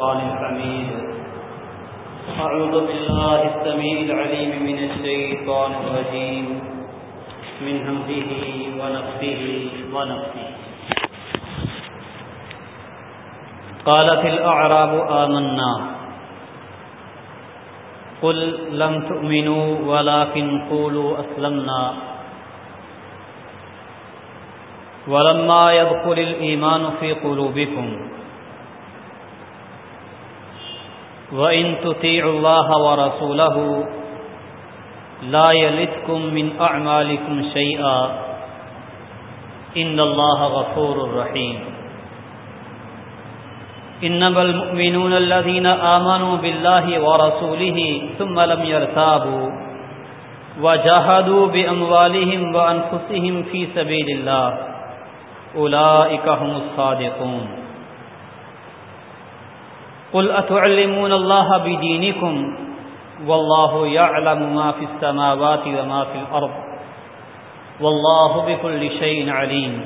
قال الحميد. أعوذ بالله السميع العليم من الشيطان الرجيم. من همزه ونفسه ونفسه قالت الأعراب آمنا. قل لم تؤمنوا ولكن قولوا أسلمنا. ولما يدخل الإيمان في قلوبكم وإن تطيعوا الله ورسوله لا يلتكم من أعمالكم شيئا إن الله غفور رحيم إنما المؤمنون الذين آمنوا بالله ورسوله ثم لم يرتابوا وجاهدوا بأموالهم وأنفسهم في سبيل الله أولئك هم الصادقون قل أتعلمون الله بدينكم والله يعلم ما في السماوات وما في الأرض والله بكل شيء عليم.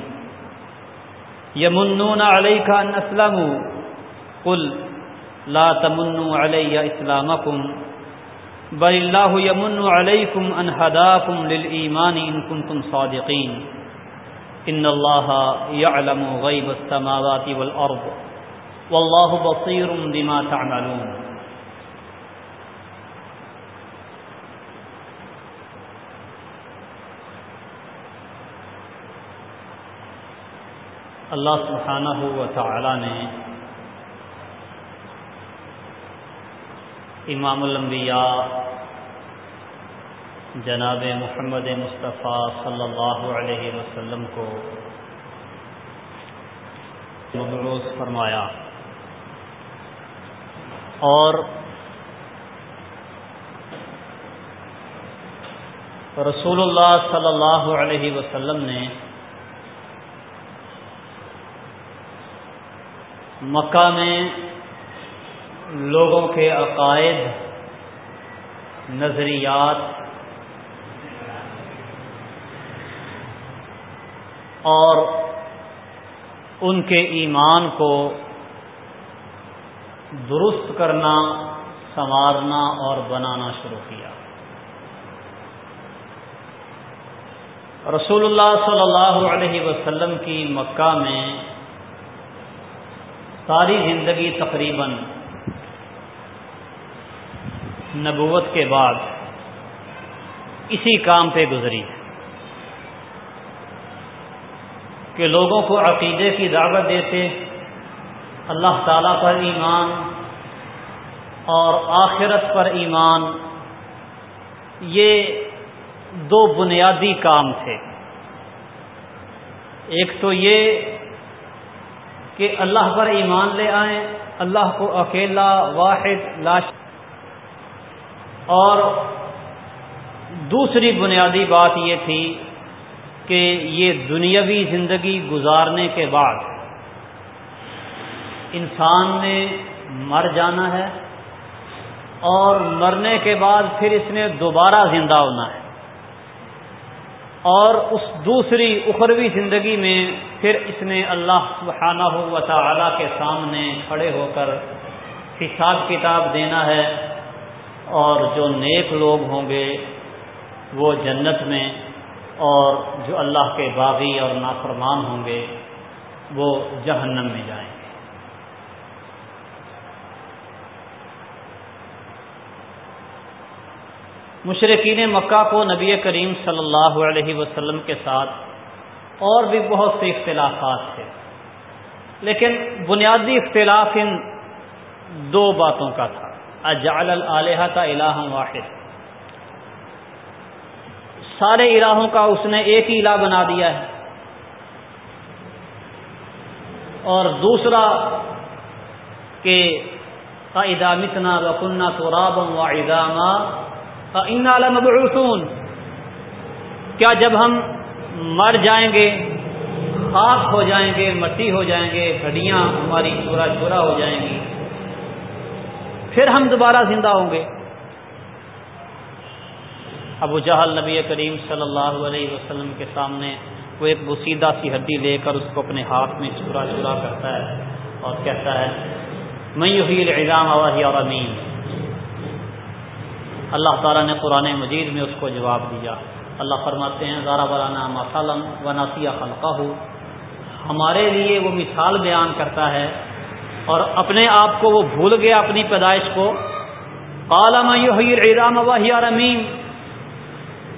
يمنون عليك أن أسلموا. قل لا تمنوا علي إسلامكم. بل الله يمن عليكم أن هداكم للإيمان إن كنتم صادقين. إن الله يعلم غيب السماوات والأرض. والله بصير بما تعملون۔ اللہ سبحانہ و تعالی نے امام الانبیاء جناب محمد مصطفیٰ صلی اللہ علیہ وسلم کو مبروز فرمایا۔ اور رسول اللہ صلی اللہ علیہ وسلم نے مکہ میں لوگوں کے عقائد، نظریات اور ان کے ایمان کو درست کرنا، سنوارنا اور بنانا شروع کیا۔ رسول اللہ صلی اللہ علیہ وسلم کی مکہ میں ساری زندگی تقریباً نبوت کے بعد اسی کام پہ گزری۔ کہ لوگوں کو عقیدے کی دعوت دیتے اللہ تعالیٰ پر ایمان اور آخرت پر ایمان، یہ دو بنیادی کام تھے۔ ایک تو یہ کہ اللہ پر ایمان لے آئیں، اللہ کو اکیلا، واحد لاش اور دوسری بنیادی بات یہ تھی کہ یہ دنیاوی زندگی گزارنے کے بعد انسان نے مر جانا ہے اور مرنے کے بعد پھر اس نے دوبارہ زندہ ہونا ہے اور اس دوسری اخروی زندگی میں پھر اس نے اللہ سبحانہ و تعالی کے سامنے کھڑے ہو کر حساب کتاب دینا ہے اور جو نیک لوگ ہوں گے وہ جنت میں اور جو اللہ کے باغی اور نافرمان ہوں گے وہ جہنم میں جائیں مشرقین مکہ کو نبی کریم صلی اللہ علیہ وسلم کے ساتھ اور بھی بہت سے اختلافات تھے۔ لیکن بنیادی اختلاف ان دو باتوں کا تھا۔ اجعل الہ کا الہ واحد۔ سارے الہوں کا اس نے ایک ہی الہ بنا دیا ہے۔ اور دوسرا کہ ادامتنا وکنہ تو رابم و ادامہ ان مبعوثون کیا جب ہم مر جائیں گے، خاک ہو جائیں گے، مٹی ہو جائیں گے ہڈیاں ہماری چورا چورا ہو جائیں گی، پھر ہم دوبارہ زندہ ہوں گے۔ ابو جہل نبی کریم صلی اللہ علیہ وسلم کے سامنے وہ ایک بسیدہ سی ہڈی لے کر اس کو اپنے ہاتھ میں چورا چورا کرتا ہے اور کہتا ہے میں الزام اواہی اور امین اللہ تعالیٰ نے قرآن مجید میں اس کو جواب دیا۔ اللہ فرماتے ہیں زارا بالانا مسالم و ناسیہ خلقہ۔ ہمارے لیے وہ مثال بیان کرتا ہے اور اپنے آپ کو وہ بھول گیا اپنی پیدائش کو۔ کالام الزام اواہی اور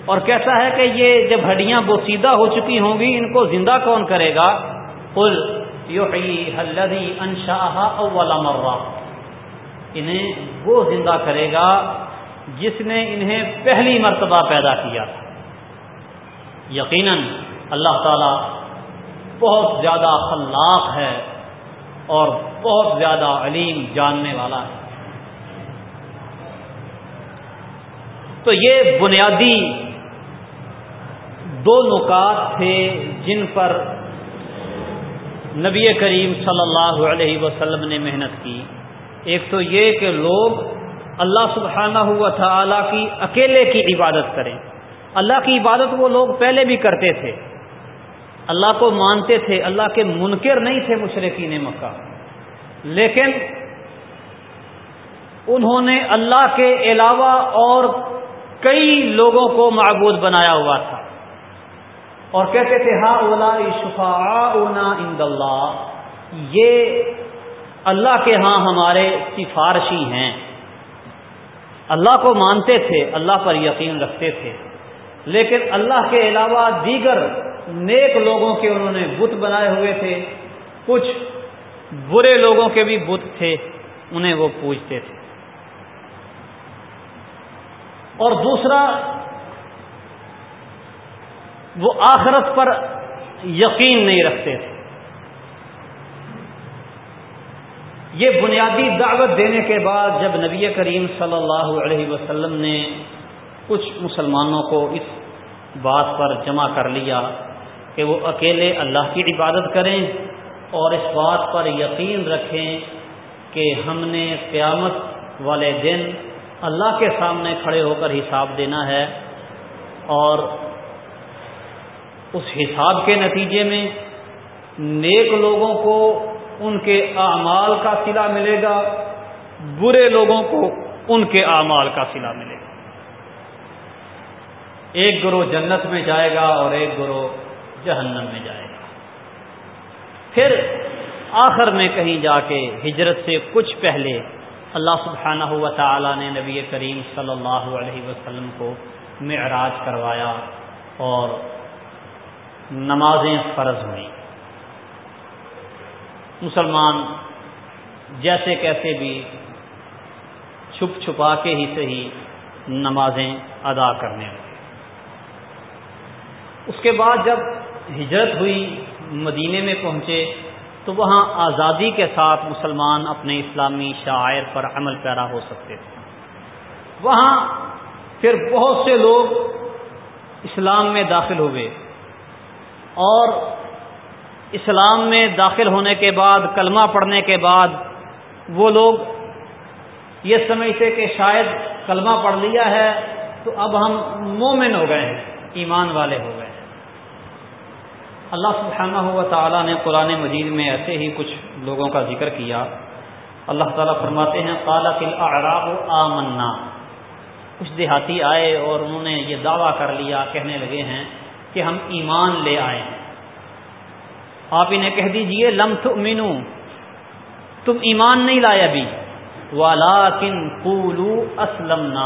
اور کیسا ہے کہ یہ جب ہڈیاں بوسیدہ ہو چکی ہوں گی، ان کو زندہ کون کرے گا؟ قل ہلدی انشاہ اول مرہ۔ انہیں وہ زندہ کرے گا جس نے انہیں پہلی مرتبہ پیدا کیا۔ تھا یقیناً اللہ تعالی بہت زیادہ خلاق ہے اور بہت زیادہ علیم جاننے والا ہے۔ تو یہ بنیادی دو نکات تھے جن پر نبی کریم صلی اللہ علیہ وسلم نے محنت کی۔ ایک تو یہ کہ لوگ اللہ سبحانہ ہوا تعالی کی اکیلے کی عبادت کریں۔ اللہ کی عبادت وہ لوگ پہلے بھی کرتے تھے۔ اللہ کو مانتے تھے، اللہ کے منکر نہیں تھے مشرقین مکہ۔ لیکن انہوں نے اللہ کے علاوہ اور کئی لوگوں کو معبود بنایا ہوا تھا۔ اور کہتے تھے ہا اولا شفا اونا اند اللہ۔ یہ اللہ کے ہاں ہمارے سفارشی ہیں۔ اللہ کو مانتے تھے، اللہ پر یقین رکھتے تھے۔ لیکن اللہ کے علاوہ دیگر نیک لوگوں کے انہوں نے بت بنائے ہوئے تھے، کچھ برے لوگوں کے بھی بت تھے، انہیں وہ پوچھتے تھے۔ اور دوسرا، وہ آخرت پر یقین نہیں رکھتے تھے۔ یہ بنیادی دعوت دینے کے بعد جب نبی کریم صلی اللہ علیہ وسلم نے کچھ مسلمانوں کو اس بات پر جمع کر لیا کہ وہ اکیلے اللہ کی عبادت کریں اور اس بات پر یقین رکھیں کہ ہم نے قیامت والے دن اللہ کے سامنے کھڑے ہو کر حساب دینا ہے اور اس حساب کے نتیجے میں نیک لوگوں کو ان کے اعمال کا سلا ملے گا، برے لوگوں کو ان کے اعمال کا سلا ملے گا۔ ایک گروہ جنت میں جائے گا اور ایک گروہ جہنم میں جائے گا۔ پھر آخر میں کہیں جا کے ہجرت سے کچھ پہلے اللہ سبحانہ ہوا تعالی نے نبی کریم صلی اللہ علیہ وسلم کو معراج کروایا اور نمازیں فرض ہوئیں۔ مسلمان جیسے کیسے بھی چھپ چھپا کے ہی صحیح نمازیں ادا کرنے لگے۔ اس کے بعد جب ہجرت ہوئی، مدینے میں پہنچے، تو وہاں آزادی کے ساتھ مسلمان اپنے اسلامی شاعر پر عمل پیرا ہو سکتے تھے۔ وہاں پھر بہت سے لوگ اسلام میں داخل ہوئے اور اسلام میں داخل ہونے کے بعد، کلمہ پڑھنے کے بعد، وہ لوگ یہ سمجھتے کہ شاید کلمہ پڑھ لیا ہے تو اب ہم مومن ہو گئے ہیں، ایمان والے ہو گئے ہیں۔ اللہ سبحانہ ہوا تعالیٰ نے قرآن مجید میں ایسے ہی کچھ لوگوں کا ذکر کیا۔ اللہ تعالیٰ فرماتے ہیں کالا کل اعراب منا کچھ دیہاتی آئے اور انہوں نے یہ دعویٰ کر لیا، کہنے لگے ہیں کہ ہم ایمان لے آئے ہیں۔ آپ انہیں کہہ دیجیے، لم تؤمنو تم ایمان نہیں لائے ابھی۔ والا کن پولو اسلم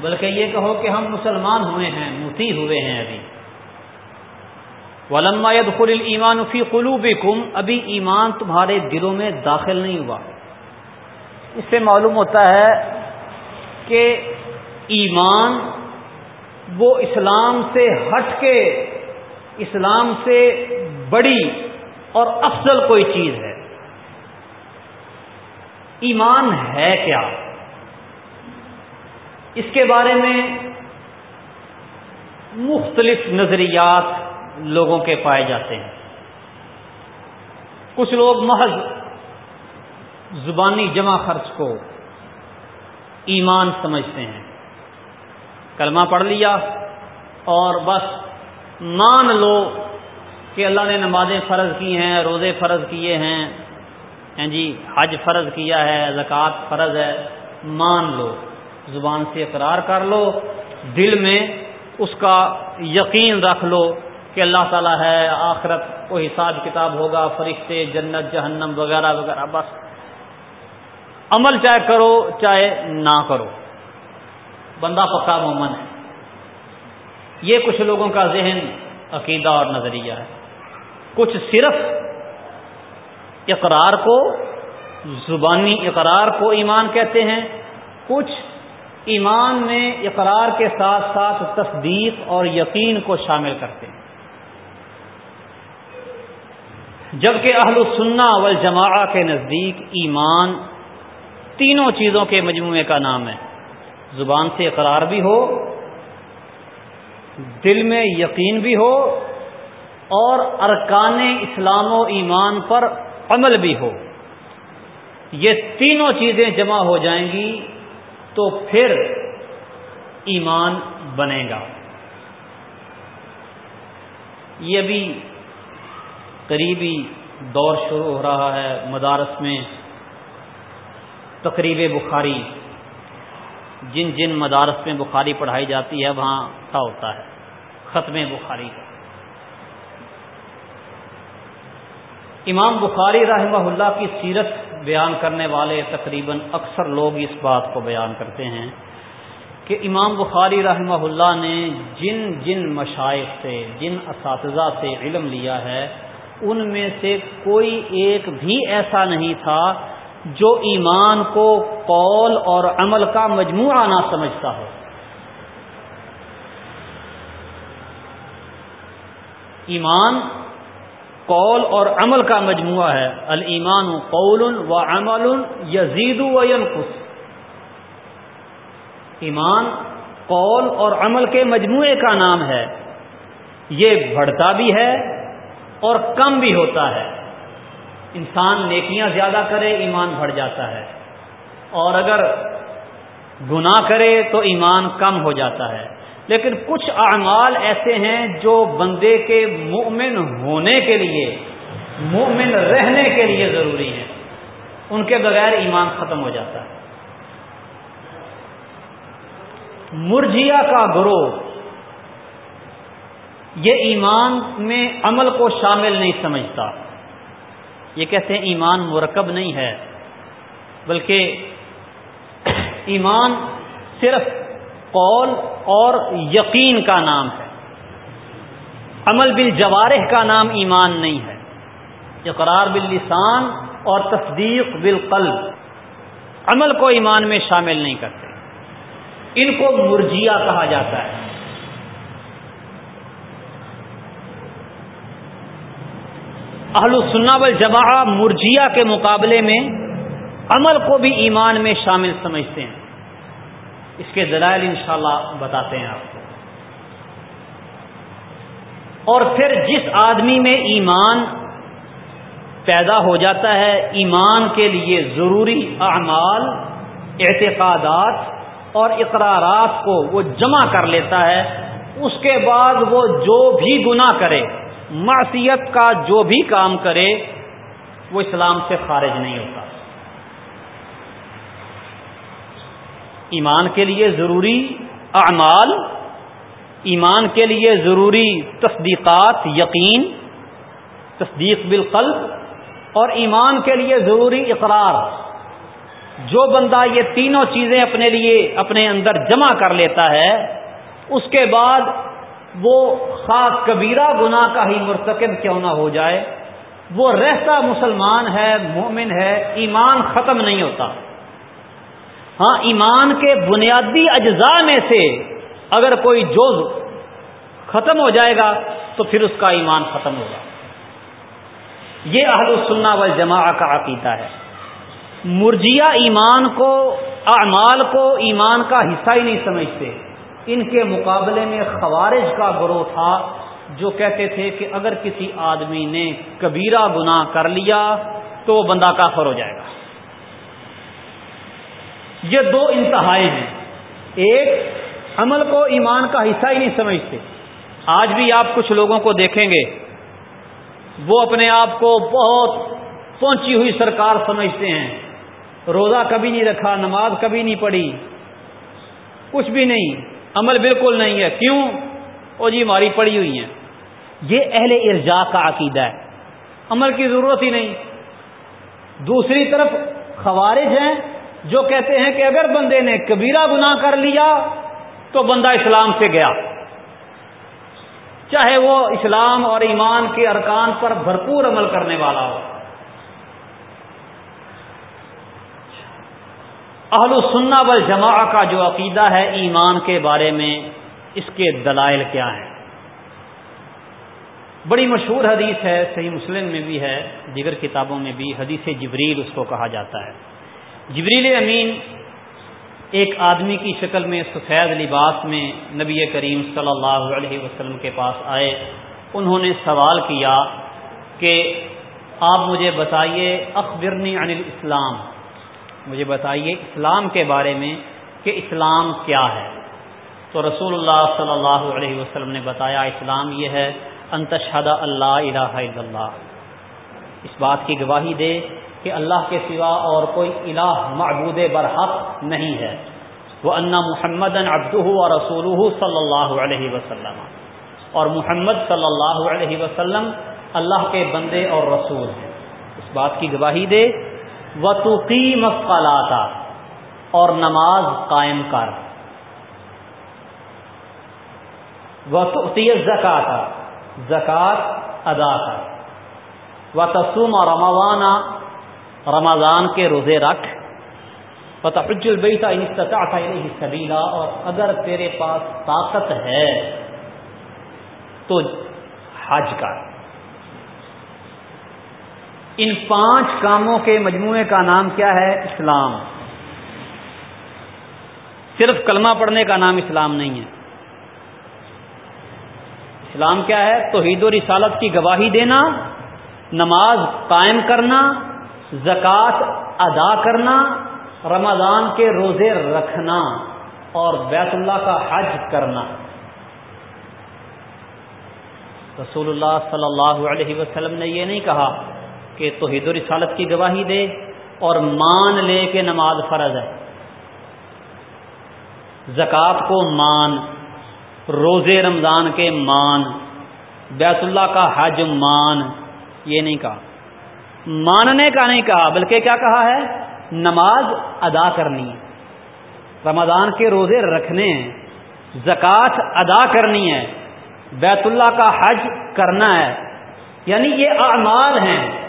بلکہ یہ کہو کہ ہم مسلمان ہوئے ہیں، متی ہوئے ہیں ابھی۔ ولما خل ایمان فی قلوب ابھی ایمان تمہارے دلوں میں داخل نہیں ہوا۔ اس سے معلوم ہوتا ہے کہ ایمان وہ اسلام سے ہٹ کے اسلام سے بڑی اور افضل کوئی چیز ہے۔ ایمان ہے کیا؟ اس کے بارے میں مختلف نظریات لوگوں کے پائے جاتے ہیں۔ کچھ لوگ محض زبانی جمع خرچ کو ایمان سمجھتے ہیں۔ کلمہ پڑھ لیا اور بس مان لو کہ اللہ نے نمازیں فرض کی ہیں، روزے فرض کیے ہیں ہیں جی حج فرض کیا ہے، زکوٰۃ فرض ہے، مان لو، زبان سے اقرار کر لو، دل میں اس کا یقین رکھ لو کہ اللہ تعالیٰ ہے، آخرت کو حساب کتاب ہوگا، فرشتے، جنت، جہنم وغیرہ وغیرہ، بس۔ عمل چاہے کرو، چاہے نہ کرو۔ بندہ پکا مومن ہے۔ یہ کچھ لوگوں کا ذہن، عقیدہ اور نظریہ ہے۔ کچھ صرف اقرار کو، زبانی اقرار کو ایمان کہتے ہیں۔ کچھ ایمان میں اقرار کے ساتھ ساتھ تصدیق اور یقین کو شامل کرتے ہیں۔ جبکہ اہل السنہ والجماع کے نزدیک ایمان تینوں چیزوں کے مجموعے کا نام ہے۔ زبان سے اقرار بھی ہو دل میں یقین بھی ہو اور ارکان اسلام و ایمان پر عمل بھی ہو۔ یہ تینوں چیزیں جمع ہو جائیں گی تو پھر ایمان بنے گا۔ یہ بھی قریبی دور شروع ہو رہا ہے مدارس میں تقریب بخاری۔ جن جن مدارس میں بخاری پڑھائی جاتی ہے، وہاں کیا ہوتا ہے۔ ختم بخاری کا۔ امام بخاری رحمہ اللہ کی سیرت بیان کرنے والے تقریباً اکثر لوگ اس بات کو بیان کرتے ہیں کہ امام بخاری رحمہ اللہ نے جن جن مشائق سے، جن اساتذہ سے علم لیا ہے، ان میں سے کوئی ایک بھی ایسا نہیں تھا جو ایمان کو قول اور عمل کا مجموعہ نہ سمجھتا ہو۔ ایمان قول اور عمل کا مجموعہ ہے۔ المان قول و عمل یزید و ینقص۔ ایمان قول اور عمل کے مجموعے کا نام ہے۔ یہ بڑھتا بھی ہے اور کم بھی ہوتا ہے۔ انسان نیکیاں زیادہ کرے، ایمان بڑھ جاتا ہے۔ اور اگر گناہ کرے تو ایمان کم ہو جاتا ہے۔ لیکن کچھ اعمال ایسے ہیں جو بندے کے مؤمن ہونے کے لیے مؤمن رہنے کے لیے ضروری ہیں۔ ان کے بغیر ایمان ختم ہو جاتا ہے۔ مرجیا کا گروہ، یہ ایمان میں عمل کو شامل نہیں سمجھتا۔ یہ کہتے ہیں ایمان مرکب نہیں ہے، بلکہ ایمان صرف قول اور یقین کا نام ہے۔ عمل بل جوارح کا نام ایمان نہیں ہے۔ اقرار باللسان اور تصدیق بالقلب۔ عمل کو ایمان میں شامل نہیں کرتے۔ ان کو مرجیا کہا جاتا ہے۔ اہل السنہ والجماع مرجیا کے مقابلے میں عمل کو بھی ایمان میں شامل سمجھتے ہیں۔ اس کے دلائل انشاءاللہ بتاتے ہیں آپ کو۔ اور پھر جس آدمی میں ایمان پیدا ہو جاتا ہے، ایمان کے لیے ضروری اعمال، اعتقادات اور اقرارات کو وہ جمع کر لیتا ہے، اس کے بعد وہ جو بھی گناہ کرے معصیت کا جو بھی کام کرے، وہ اسلام سے خارج نہیں ہوتا۔ ایمان کے لیے ضروری اعمال، ایمان کے لیے ضروری تصدیقات، یقین، تصدیق بالقلب، اور ایمان کے لیے ضروری اقرار۔ جو بندہ یہ تینوں چیزیں اپنے لیے، اپنے اندر جمع کر لیتا ہے، اس کے بعد وہ خاص کبیرہ گناہ کا ہی مرتکب کیوں نہ ہو جائے؟ وہ رہتا مسلمان ہے، مومن ہے، ایمان ختم نہیں ہوتا۔ ہاں ایمان کے بنیادی اجزاء میں سے اگر کوئی جز ختم ہو جائے گا تو پھر اس کا ایمان ختم ہوگا۔ یہ اہل السنہ والجماع کا عقیدہ ہے۔ مرجیا ایمان کو، اعمال کو ایمان کا حصہ ہی نہیں سمجھتے۔ ان کے مقابلے میں خوارج کا گروہ تھا، جو کہتے تھے کہ اگر کسی آدمی نے کبیرہ گناہ کر لیا تو وہ بندہ کافر ہو جائے گا۔ یہ دو انتہائی ہیں۔ ایک، عمل کو ایمان کا حصہ ہی نہیں سمجھتے۔ آج بھی آپ کچھ لوگوں کو دیکھیں گے، وہ اپنے آپ کو بہت پہنچی ہوئی سرکار سمجھتے ہیں۔ روزہ کبھی نہیں رکھا، نماز کبھی نہیں پڑھی، کچھ بھی نہیں۔ عمل بالکل نہیں ہے۔ کیوں؟ وہ جی ہماری پڑی ہوئی ہیں۔ یہ اہل ارجا کا عقیدہ ہے۔ عمل کی ضرورت ہی نہیں۔ دوسری طرف خوارج ہیں جو کہتے ہیں کہ اگر بندے نے کبیرہ گناہ کر لیا تو بندہ اسلام سے گیا۔ چاہے وہ اسلام اور ایمان کے ارکان پر بھرپور عمل کرنے والا ہو۔ اہل السنہ والجماع کا جو عقیدہ ہے ایمان کے بارے میں، اس کے دلائل کیا ہیں؟ بڑی مشہور حدیث ہے، صحیح مسلم میں بھی ہے، دیگر کتابوں میں بھی، حدیث جبریل اس کو کہا جاتا ہے۔ جبریل امین ایک آدمی کی شکل میں سفید لباس میں نبی کریم صلی اللہ علیہ وسلم کے پاس آئے۔ انہوں نے سوال کیا کہ آپ مجھے بتائیے، اخبرنی عن الاسلام مجھے بتائیے اسلام کے بارے میں کہ اسلام کیا ہے۔ تو رسول اللہ صلی اللہ علیہ وسلم نے بتایا، اسلام یہ ہے انتشہد اللہ الہ الا اللہ۔ اس بات کی گواہی دے کہ اللہ کے سوا اور کوئی الہ معبود برحق نہیں ہے۔ وہ انا محمد ابدہ و رسول صلی اللہ علیہ وسلم۔ اور محمد صلی اللہ علیہ وسلم اللہ کے بندے اور رسول ہیں۔ اس بات کی گواہی دے و توقی مفقالاتا اور نماز قائم کر۔ وہ تو زکات ادا کر۔ و تسوم اور رموانہ رمضان کے روزے رکھ۔ فتح البیتا انستطاعت الیہ سبیلا، اور اگر تیرے پاس طاقت ہے تو حج کر۔ ان پانچ کاموں کے مجموعے کا نام کیا ہے؟ اسلام. صرف کلمہ پڑھنے کا نام اسلام نہیں ہے. اسلام کیا ہے؟ توحید و رسالت کی گواہی دینا، نماز قائم کرنا، زکوٰۃ ادا کرنا، رمضان کے روزے رکھنا اور بیت اللہ کا حج کرنا. رسول اللہ صلی اللہ علیہ وسلم نے یہ نہیں کہا کہ توحید و رسالت کی گواہی دے اور مان لے کے نماز فرض ہے۔ زکوٰۃ کو مان، روزے رمضان کے مان، بیت اللہ کا حج مان، یہ نہیں کہا۔ ماننے کا نہیں کہا، بلکہ کیا کہا ہے؟ نماز ادا کرنی ہے۔ رمضان کے روزے رکھنے ہیں زکوٰۃ ادا کرنی ہے۔ بیت اللہ کا حج کرنا ہے۔ یعنی یہ اعمال ہیں۔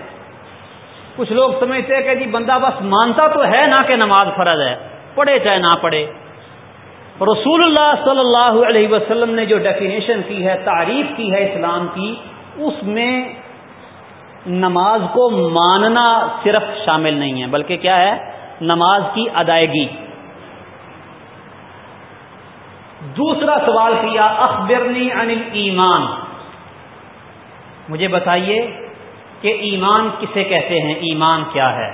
کچھ لوگ سمجھتے ہیں کہ جی بندہ بس مانتا تو ہے نہ کہ نماز فرض ہے، پڑھے چاہے نہ پڑھے۔ رسول اللہ صلی اللہ علیہ وسلم نے جو ڈیفینیشن کی ہے، تعریف کی ہے اسلام کی، اس میں نماز کو ماننا صرف شامل نہیں ہے، بلکہ کیا ہے؟ نماز کی ادائیگی۔ دوسرا سوال کیا، اخبرنی عن ایمان مجھے بتائیے کہ ایمان کسے کہتے ہیں؟ ایمان کیا ہے؟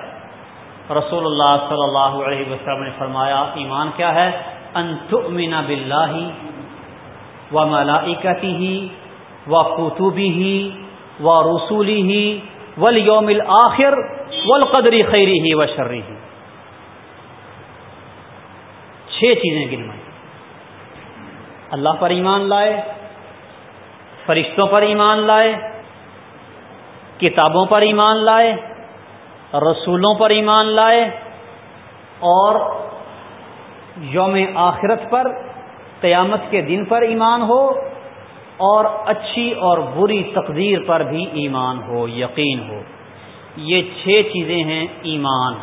رسول اللہ صلی اللہ علیہ وسلم نے فرمایا، ایمان کیا ہے؟ ان تؤمن باللہ و ملائکتی ہی و کتبی ہی و رسولی ہی ولیوم آخر ول خیری ہی و شرری ہی چھ چیزیں گنوائی اللہ پر ایمان لائے، فرشتوں پر ایمان لائے کتابوں پر ایمان لائے، رسولوں پر ایمان لائے اور یوم آخرت پر، قیامت کے دن پر ایمان ہو اور اچھی اور بری تقدیر پر بھی ایمان ہو، یقین ہو۔ یہ چھ چیزیں ہیں ایمان۔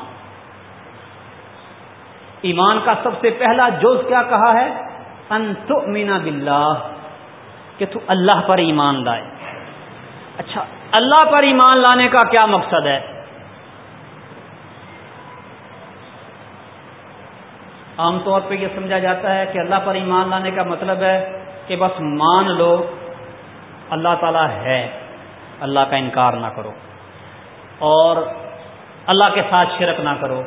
ایمان کا سب سے پہلا جوز کیا کہا ہے؟ انت مینا بلّہ کہ تو اللہ پر ایمان لائے۔ اچھا اللہ پر ایمان لانے کا کیا مقصد ہے؟ عام طور پہ یہ سمجھا جاتا ہے کہ اللہ پر ایمان لانے کا مطلب ہے کہ بس مان لو اللہ تعالیٰ ہے، اللہ کا انکار نہ کرو اور اللہ کے ساتھ شرک نہ کرو،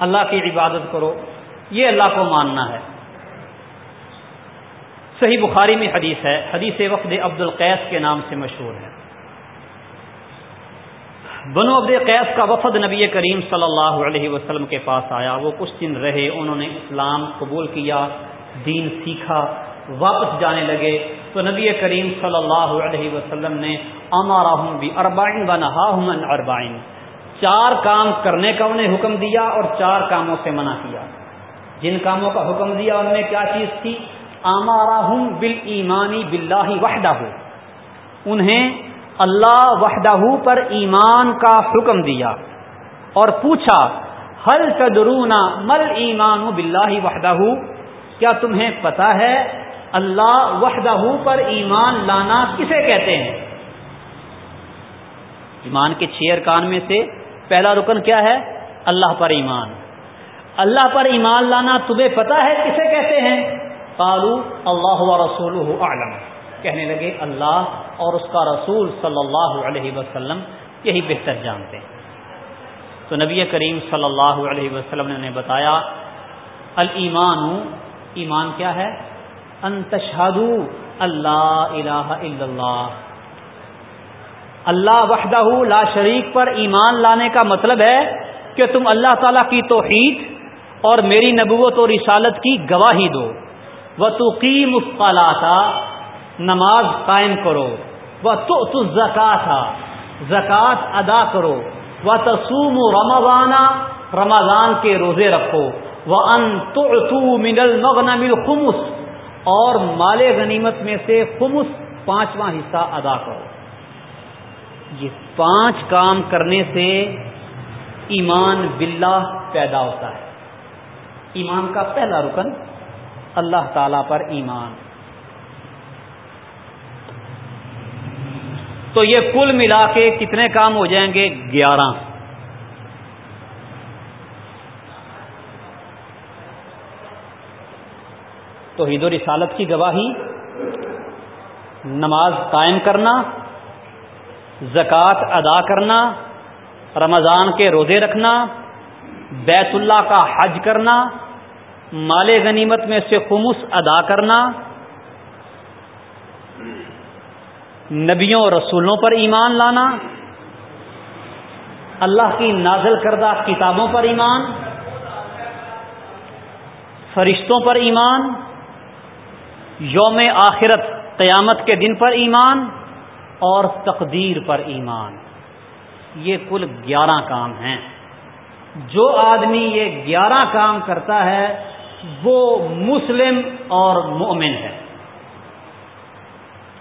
اللہ کی عبادت کرو، یہ اللہ کو ماننا ہے۔ صحیح بخاری میں حدیث ہے، حدیث وقت عبد القیس کے نام سے مشہور ہے۔ بنو عبد قیس کا وفد نبی کریم صلی اللہ علیہ وسلم کے پاس آیا، وہ کچھ دن رہے، انہوں نے اسلام قبول کیا، دین سیکھا، واپس جانے لگے۔ تو نبی کریم صلی اللہ علیہ وسلم نے امارا بھی اربائن و نہا اربائن چار کام کرنے کا انہیں حکم دیا اور چار کاموں سے منع کیا۔ جن کاموں کا حکم دیا، ان میں کیا چیز تھی؟ آمارا ہوں بل ایمانی بلّہ وحدہ، انہیں اللہ وحدہ پر ایمان کا حکم دیا اور پوچھا، ہل تدرونا مل ایمان بلّہ وحدہ؟ کیا تمہیں پتا ہے اللہ وحدہ پر ایمان لانا کسے کہتے ہیں؟ ایمان کے چھ ارکان میں سے پہلا رکن کیا ہے؟ اللہ پر ایمان۔ اللہ پر ایمان لانا تمہیں پتا ہے کسے کہتے ہیں؟ قالو اللہ رسول عالم کہنے لگے، اللہ اور اس کا رسول صلی اللہ علیہ وسلم یہی بہتر جانتے ہیں۔ تو نبی کریم صلی اللہ علیہ وسلم نے بتایا المان ایمان کیا ہے؟ انتشاد اللہ الہ الا اللہ۔ اللہ وحدہ لا شریک پر ایمان لانے کا مطلب ہے کہ تم اللہ تعالی کی توحید اور میری نبوت اور رسالت کی گواہی دو۔ وہ تو قیم نماز قائم کرو وہ تو زکات زکوٰۃ ادا کرو وہ تسوم و رمضانہ رمضان کے روزے رکھو وہ ان تو منل مغن خمس اور مال غنیمت میں سے خمس پانچواں حصہ ادا کرو۔ یہ پانچ کام کرنے سے ایمان باللہ پیدا ہوتا ہے۔ ایمان کا پہلا رکن اللہ تعالی پر ایمان۔ تو یہ کل ملا کے کتنے کام ہو جائیں گے؟ گیارہ۔ تو عید و رسالت کی گواہی، نماز قائم کرنا، زکوٰۃ ادا کرنا، رمضان کے روزے رکھنا، بیت اللہ کا حج کرنا مال غنیمت میں سے خمس ادا کرنا، نبیوں اور رسولوں پر ایمان لانا، اللہ کی نازل کردہ کتابوں پر ایمان، فرشتوں پر ایمان، یوم آخرت، قیامت کے دن پر ایمان اور تقدیر پر ایمان۔ یہ کل گیارہ کام ہیں۔ جو آدمی یہ گیارہ کام کرتا ہے وہ مسلم اور مومن ہے۔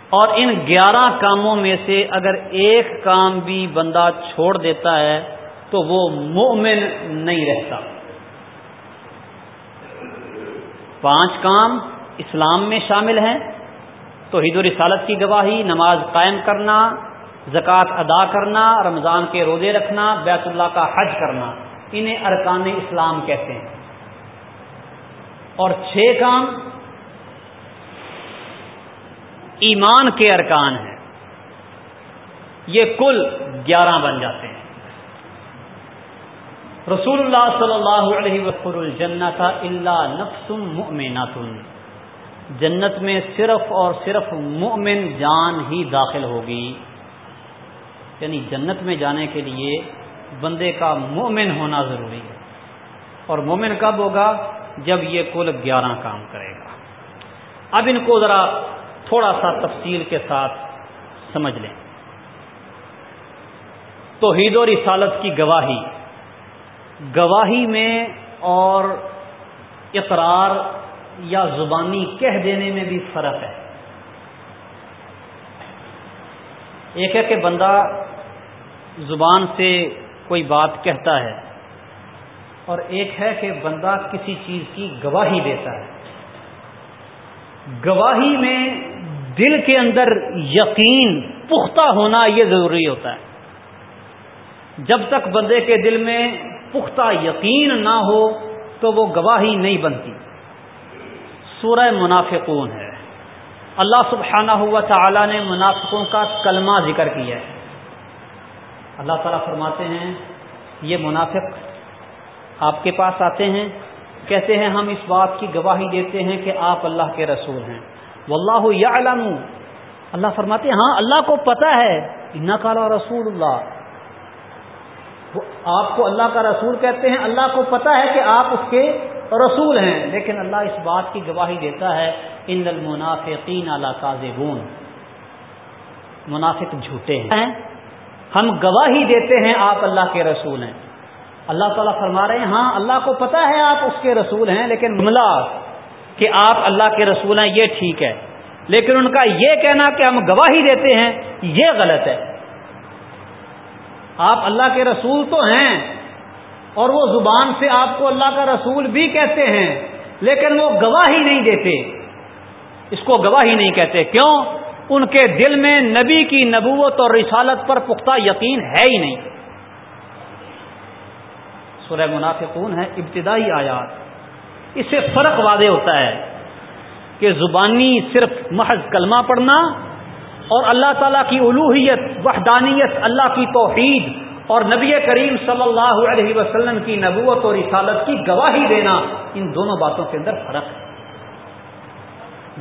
اور ان گیارہ کاموں میں سے اگر ایک کام بھی بندہ چھوڑ دیتا ہے، تو وہ مومن نہیں رہتا۔ پانچ کام اسلام میں شامل ہیں۔ تو و رسالت کی گواہی، نماز قائم کرنا، زکوٰۃ ادا کرنا، رمضان کے روزے رکھنا، بیت اللہ کا حج کرنا، انہیں ارکان اسلام کہتے ہیں۔ اور چھ کام ایمان کے ارکان ہیں۔ یہ کل گیارہ بن جاتے ہیں۔ رسول اللہ صلی اللہ علیہ وسلم الجنت اللہ نفسم مؤمنات جنت میں صرف اور صرف مؤمن جان ہی داخل ہوگی۔ یعنی جنت میں جانے کے لیے بندے کا مومن ہونا ضروری ہے۔ اور مومن کب ہوگا؟ جب یہ کل گیارہ کام کرے گا۔ اب ان کو ذرا تھوڑا سا تفصیل کے ساتھ سمجھ لیں۔ تو عید و رسالت کی گواہی۔ گواہی میں اور اقرار یا زبانی کہہ دینے میں بھی فرق ہے۔ ایک ہے کہ بندہ زبان سے کوئی بات کہتا ہے۔ اور ایک ہے کہ بندہ کسی چیز کی گواہی دیتا ہے۔ گواہی میں دل کے اندر یقین پختہ ہونا یہ ضروری ہوتا ہے۔ جب تک بندے کے دل میں پختہ یقین نہ ہو تو وہ گواہی نہیں بنتی۔ سورہ منافقون ہے۔ اللہ سبحانہ ہوا تعالی نے منافقوں کا کلمہ ذکر کیا ہے۔ اللہ تعالیٰ فرماتے ہیں، یہ منافق آپ کے پاس آتے ہیں؟ کہتے ہیں، ہم اس بات کی گواہی دیتے ہیں کہ آپ اللہ کے رسول ہیں۔ واللہ یعلم۔ اللہ فرماتے ہیں ہاں اللہ کو پتا ہے۔ ان کالا رسول اللہ آپ کو اللہ کا رسول کہتے ہیں۔ اللہ کو پتا ہے کہ آپ اس کے رسول ہیں۔ لیکن اللہ اس بات کی گواہی دیتا ہے، ان المنافقین اللہ کاذبون منافق جھوٹے ہیں۔ ہم گواہی دیتے ہیں، آپ اللہ کے رسول ہیں۔ اللہ تعالیٰ فرما رہے ہیں ہاں اللہ کو پتا ہے آپ اس کے رسول ہیں، لیکن ملا کہ آپ اللہ کے رسول ہیں، یہ ٹھیک ہے۔ لیکن ان کا یہ کہنا کہ ہم گواہی دیتے ہیں، یہ غلط ہے۔ آپ اللہ کے رسول تو ہیں، اور وہ زبان سے آپ کو اللہ کا رسول بھی کہتے ہیں، لیکن وہ گواہی نہیں دیتے۔ اس کو گواہی نہیں کہتے۔ کیوں؟ ان کے دل میں نبی کی نبوت اور رسالت پر پختہ یقین ہے ہی نہیں۔ سورہ منافقون ہے ابتدائی آیات۔ اس سے فرق واضح ہوتا ہے کہ زبانی صرف محض کلمہ پڑھنا اور اللہ تعالیٰ کی الوحیت، وحدانیت، اللہ کی توحید اور نبی کریم صلی اللہ علیہ وسلم کی نبوت اور رسالت کی گواہی دینا، ان دونوں باتوں کے اندر فرق ہے۔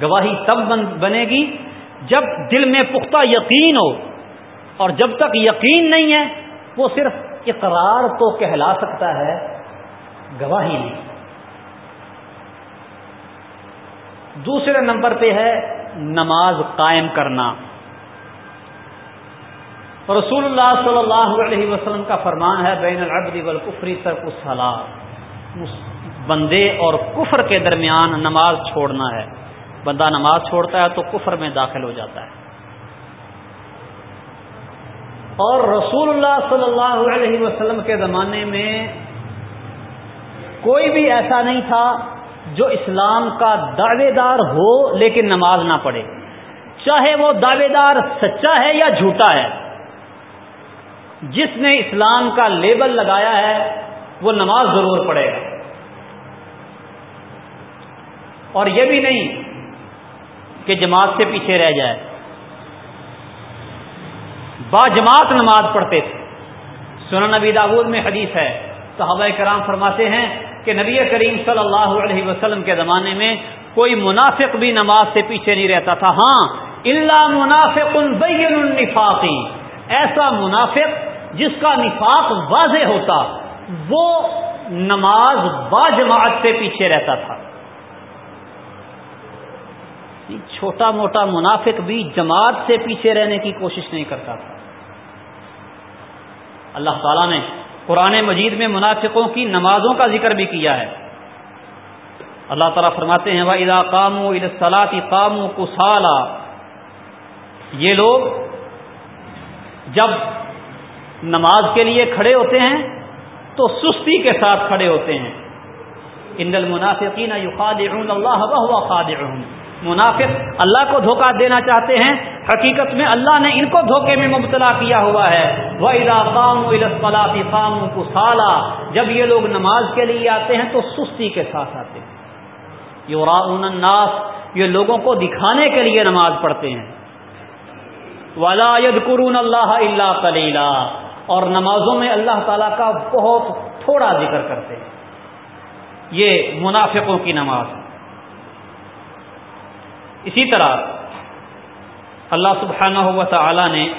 گواہی تب بنے گی جب دل میں پختہ یقین ہو اور جب تک یقین نہیں ہے، وہ صرف اقرار تو کہلا سکتا ہے، گواہی نہیں۔ دوسرے نمبر پہ ہے نماز قائم کرنا۔ رسول اللہ صلی اللہ علیہ وسلم کا فرمان ہے، بین العبد والکفری ترک الصلاح بندے اور کفر کے درمیان نماز چھوڑنا ہے۔ بندہ نماز چھوڑتا ہے تو کفر میں داخل ہو جاتا ہے۔ اور رسول اللہ صلی اللہ علیہ وسلم کے زمانے میں کوئی بھی ایسا نہیں تھا جو اسلام کا دعوے دار ہو لیکن نماز نہ پڑھے۔ چاہے وہ دعوے دار سچا ہے یا جھوٹا ہے، جس نے اسلام کا لیبل لگایا ہے، وہ نماز ضرور پڑے گا۔ اور یہ بھی نہیں کہ جماعت سے پیچھے رہ جائے۔ با جماعت نماز پڑھتے تھے۔ سنن نبی داود میں حدیث ہے۔ صحابہ کرام فرماتے ہیں کہ نبی کریم صلی اللہ علیہ وسلم کے زمانے میں کوئی منافق بھی نماز سے پیچھے نہیں رہتا تھا۔ ہاں اللہ منافق البین النفاقی ایسا منافق جس کا نفاق واضح ہوتا، وہ نماز با جماعت سے پیچھے رہتا تھا۔ چھوٹا موٹا منافق بھی جماعت سے پیچھے رہنے کی کوشش نہیں کرتا تھا۔ اللہ تعالیٰ نے قرآن مجید میں منافقوں کی نمازوں کا ذکر بھی کیا ہے۔ اللہ تعالیٰ فرماتے ہیں وہ ادا کامو ادلاتی کامو کسالا یہ لوگ جب نماز کے لیے کھڑے ہوتے ہیں تو سستی کے ساتھ کھڑے ہوتے ہیں۔ ان المنافقین یخادعون اللہ وهو خادعهم۔ منافق اللہ کو دھوکہ دینا چاہتے ہیں حقیقت میں اللہ نے ان کو دھوکے میں مبتلا کیا ہوا ہے۔ وہ قام قام کو سالہ جب یہ لوگ نماز کے لیے آتے ہیں تو سستی کے ساتھ آتے ہیں۔ یوراون الناس۔ یہ لوگوں کو دکھانے کے لیے نماز پڑھتے ہیں۔ ولا قرون اللہ اللہ کلیلہ اور نمازوں میں اللہ تعالیٰ کا بہت تھوڑا ذکر کرتے ہیں۔ یہ منافقوں کی نماز۔ اسی طرح اللہ سبحانہ ہوا تعالی نے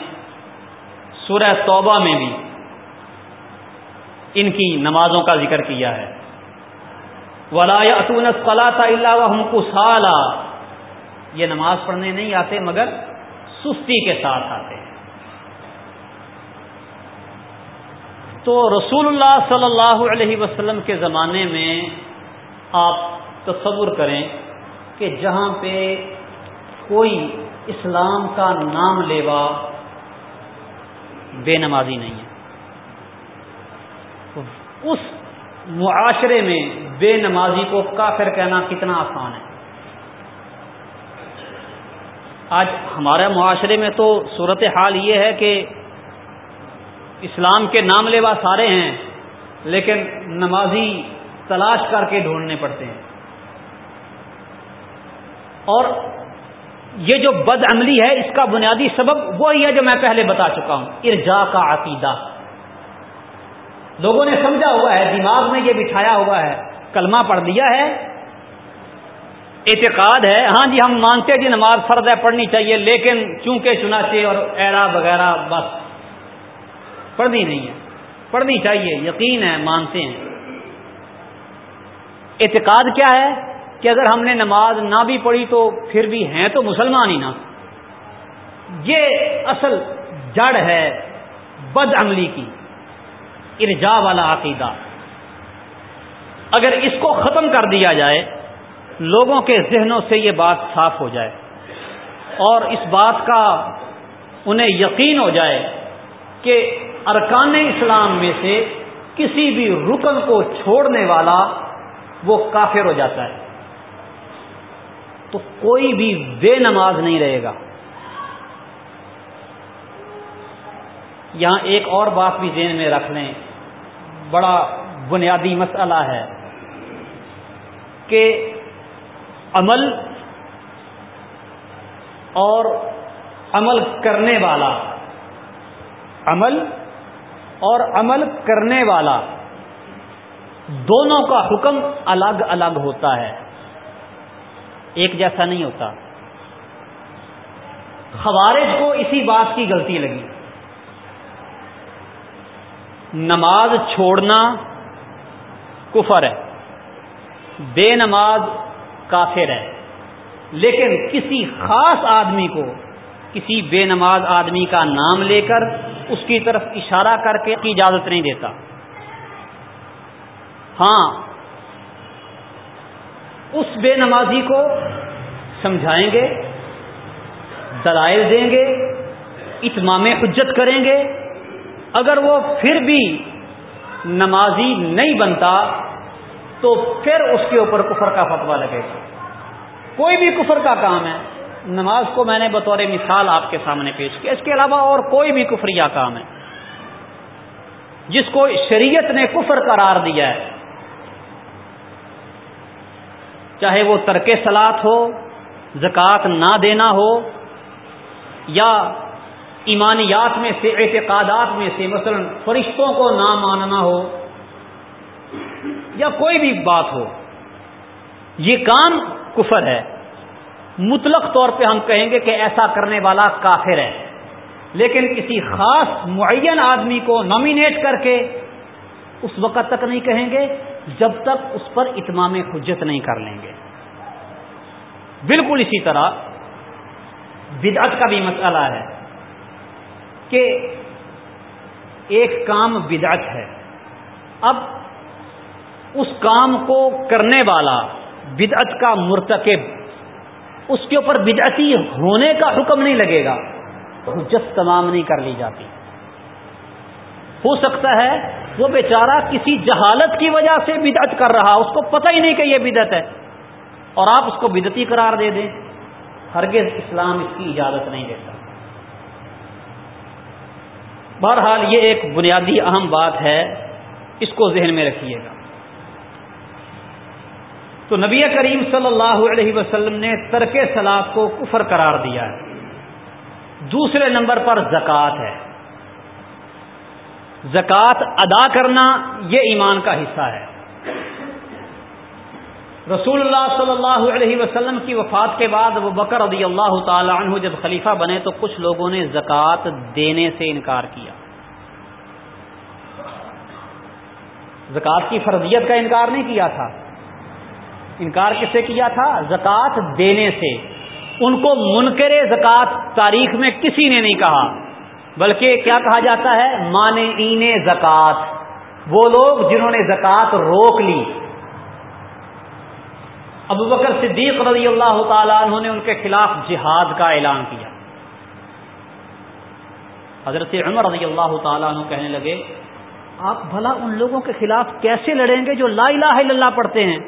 سورہ توبہ میں بھی ان کی نمازوں کا ذکر کیا ہے۔ ولاسون فلاح اللہ ہم یہ نماز پڑھنے نہیں آتے مگر سستی کے ساتھ آتے ہیں۔ تو رسول اللہ صلی اللہ علیہ وسلم کے زمانے میں آپ تصور کریں کہ جہاں پہ کوئی اسلام کا نام لیوا بے نمازی نہیں ہے۔ اس معاشرے میں بے نمازی کو کافر کہنا کتنا آسان ہے۔ آج ہمارے معاشرے میں تو صورت حال یہ ہے کہ اسلام کے نام لیوا سارے ہیں، لیکن نمازی تلاش کر کے ڈھونڈنے پڑتے ہیں۔ اور یہ جو بد عملی ہے، اس کا بنیادی سبب وہی ہے جو میں پہلے بتا چکا ہوں ارجا کا عقیدہ۔ لوگوں نے سمجھا ہوا ہے، دماغ میں یہ بٹھایا ہوا ہے، کلمہ پڑھ لیا ہے، اعتقاد ہے ہاں جی ہم مانتے جی نماز فرض ہے، پڑھنی چاہیے، لیکن چونکہ چنانچہ اور ایرا وغیرہ، بس۔ پڑھنی نہیں ہے۔ پڑھنی چاہیے، یقین ہے، مانتے ہیں۔ اعتقاد کیا ہے؟ کہ اگر ہم نے نماز نہ بھی پڑھی تو پھر بھی ہیں تو مسلمان ہی نا۔ یہ اصل جڑ ہے بد عملی کی ارجا والا عقیدہ۔ اگر اس کو ختم کر دیا جائے، لوگوں کے ذہنوں سے یہ بات صاف ہو جائے اور اس بات کا انہیں یقین ہو جائے کہ ارکان اسلام میں سے کسی بھی رکن کو چھوڑنے والا وہ کافر ہو جاتا ہے۔ تو کوئی بھی بے نماز نہیں رہے گا۔ یہاں ایک اور بات بھی ذہن میں رکھ لیں۔ بڑا بنیادی مسئلہ ہے کہ عمل اور عمل کرنے والا، عمل اور عمل کرنے والا دونوں کا حکم الگ الگ ہوتا ہے۔ ایک جیسا نہیں ہوتا۔ خوارج کو اسی بات کی غلطی لگی۔ نماز چھوڑنا کفر ہے۔ بے نماز کافر ہے۔ لیکن کسی خاص آدمی کو کسی بے نماز آدمی کا نام لے کر اس کی طرف اشارہ کر کے اجازت نہیں دیتا۔ ہاں اس بے نمازی کو سمجھائیں گے، دلائل دیں گے، اتمام حجت کریں گے۔ اگر وہ پھر بھی نمازی نہیں بنتا، تو پھر اس کے اوپر کفر کا فتوا لگے گا۔ کوئی بھی کفر کا کام ہے، نماز کو میں نے بطور مثال آپ کے سامنے پیش کیا۔ اس کے علاوہ اور کوئی بھی کفریا کام ہے۔ جس کو شریعت نے کفر قرار دیا ہے چاہے وہ ترک سلاد ہو زکوٰۃ نہ دینا ہو، یا ایمانیات میں سے، اعتقادات میں سے، مثلا فرشتوں کو نہ ماننا ہو، یا کوئی بھی بات ہو، یہ کام کفر ہے۔ مطلق طور پہ ہم کہیں گے کہ ایسا کرنے والا کافر ہے۔ لیکن کسی خاص معین آدمی کو نامینیٹ کر کے اس وقت تک نہیں کہیں گے جب تک اس پر اتمام حجت نہیں کر لیں گے۔ بالکل اسی طرح بدعت کا بھی مسئلہ ہے کہ ایک کام بدعت ہے۔ اب اس کام کو کرنے والا بدعت کا مرتکب، اس کے اوپر بدعتی ہونے کا حکم نہیں لگے گا۔ حجت تمام نہیں کر لی جاتی۔ ہو سکتا ہے وہ بیچارہ کسی جہالت کی وجہ سے بدعت کر رہا، اس کو پتہ ہی نہیں کہ یہ بدعت ہے۔ اور آپ اس کو بدعتی قرار دے دیں، ہرگز اسلام اس کی اجازت نہیں دیتا۔ بہرحال یہ ایک بنیادی اہم بات ہے، اس کو ذہن میں رکھیے گا۔ تو نبی کریم صلی اللہ علیہ وسلم نے ترک سلاد کو کفر قرار دیا ہے۔ دوسرے نمبر پر زکوٰۃ ہے۔ زکوٰۃ ادا کرنا یہ ایمان کا حصہ ہے۔ رسول اللہ صلی اللہ علیہ وسلم کی وفات کے بعد وہ بکر رضی اللہ تعالی عنہ جب خلیفہ بنے تو کچھ لوگوں نے زکوٰۃ دینے سے انکار کیا۔ زکوٰۃ کی فرضیت کا انکار نہیں کیا تھا۔ انکار کس سے کیا تھا؟ زکوٰۃ دینے سے۔ ان کو منکر زکوٰۃ تاریخ میں کسی نے نہیں کہا۔ بلکہ کیا کہا جاتا ہے؟ مانعین زکوٰۃ وہ لوگ جنہوں نے زکوٰۃ روک لی۔ ابو بکر صدیق رضی اللہ تعالیٰ انہوں نے ان کے خلاف جہاد کا اعلان کیا۔ حضرت عمر رضی اللہ تعالیٰ عنہ کہنے لگے، آپ بھلا ان لوگوں کے خلاف کیسے لڑیں گے جو لا الہ الا اللہ پڑھتے ہیں؟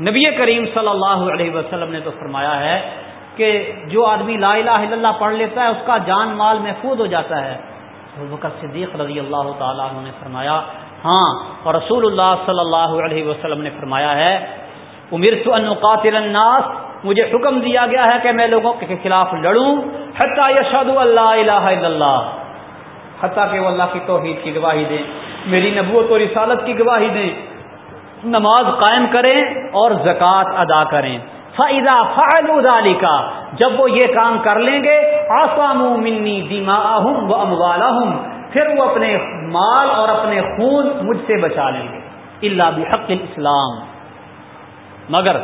نبی کریم صلی اللہ علیہ وسلم نے تو فرمایا ہے کہ جو آدمی لا الہ الا اللہ پڑھ لیتا ہے، اس کا جان مال محفوظ ہو جاتا ہے۔ بکر صدیق رضی اللہ تعالیٰ عنہ نے فرمایا ہاں اور رسول اللہ صلی اللہ علیہ وسلم نے فرمایا ہے امیر قاتل الناس مجھے حکم دیا گیا ہے کہ میں لوگوں کے خلاف لڑوں، حتیٰ یشد اللہ الہ الا اللہ۔ حتیٰ کہ وہ اللہ کی توحید کی گواہی دیں، میری نبوت و رسالت کی گواہی دیں۔ نماز قائم کریں اور زکوٰۃ ادا کریں۔ فائدہ فعل کا جب وہ یہ کام کر لیں گے آسام منی دیما و اموالا پھر وہ اپنے مال اور اپنے خون مجھ سے بچا لیں گے۔ اللہ بحق الاسلام مگر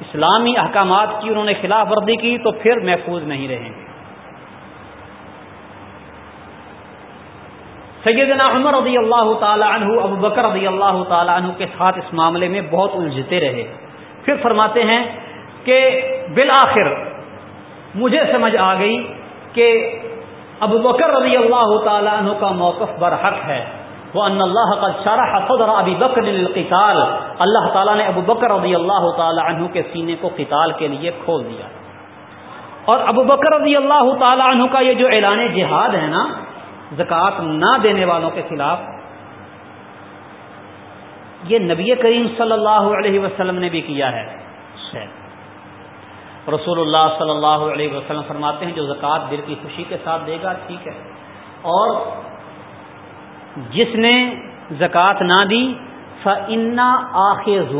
اسلامی احکامات کی انہوں نے خلاف ورزی کی تو پھر محفوظ نہیں رہیں گے۔ سیدنا عمر رضی اللہ تعالی عنہ، ابو بکر رضی اللہ تعالی عنہ کے ساتھ اس معاملے میں بہت الجھتے رہے۔ پھر فرماتے ہیں کہ بالآخر مجھے سمجھ آ گئی کہ ابو بکر رضی اللہ تعالی عنہ کا موقف برحق ہے۔ وہ ان اللہ کا شرح صدر ابی بکر القتال اللہ تعالیٰ نے ابو بکر رضی اللہ تعالی عنہ کے سینے کو قتال کے لیے کھول دیا۔ اور ابو بکر رضی اللہ تعالی عنہ کا یہ جو اعلان جہاد ہے نا، زکوٰۃ نہ دینے والوں کے خلاف، یہ نبی کریم صلی اللہ علیہ وسلم نے بھی کیا ہے۔ رسول اللہ صلی اللہ علیہ وسلم فرماتے ہیں جو زکوٰۃ دل کی خوشی کے ساتھ دے گا، ٹھیک ہے۔ اور جس نے زکوٰۃ نہ دی فنا آخر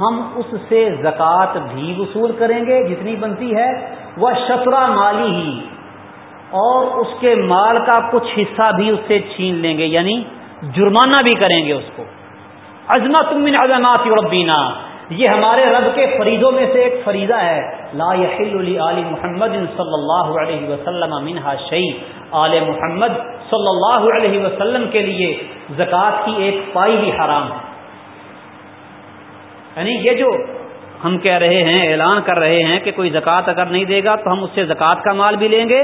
ہم اس سے زکوٰۃ بھی وصول کریں گے، جتنی بنتی ہے۔ وہ شطرا مالی ہی اور اس کے مال کا کچھ حصہ بھی اس سے چھین لیں گے یعنی جرمانہ بھی کریں گے اس کو۔ عظمت من عظمات ربینا یہ ہمارے رب کے فریضوں میں سے ایک فریضہ ہے۔ لا علی علی محمد صلی اللہ علیہ وسلم منہا شعی آل محمد صلی اللہ علیہ وسلم کے لیے زکوٰۃ کی ایک پائی بھی حرام ہے۔ یعنی یہ جو ہم کہہ رہے ہیں، اعلان کر رہے ہیں کہ کوئی زکوٰۃ اگر نہیں دے گا تو ہم اس سے زکوٰۃ کا مال بھی لیں گے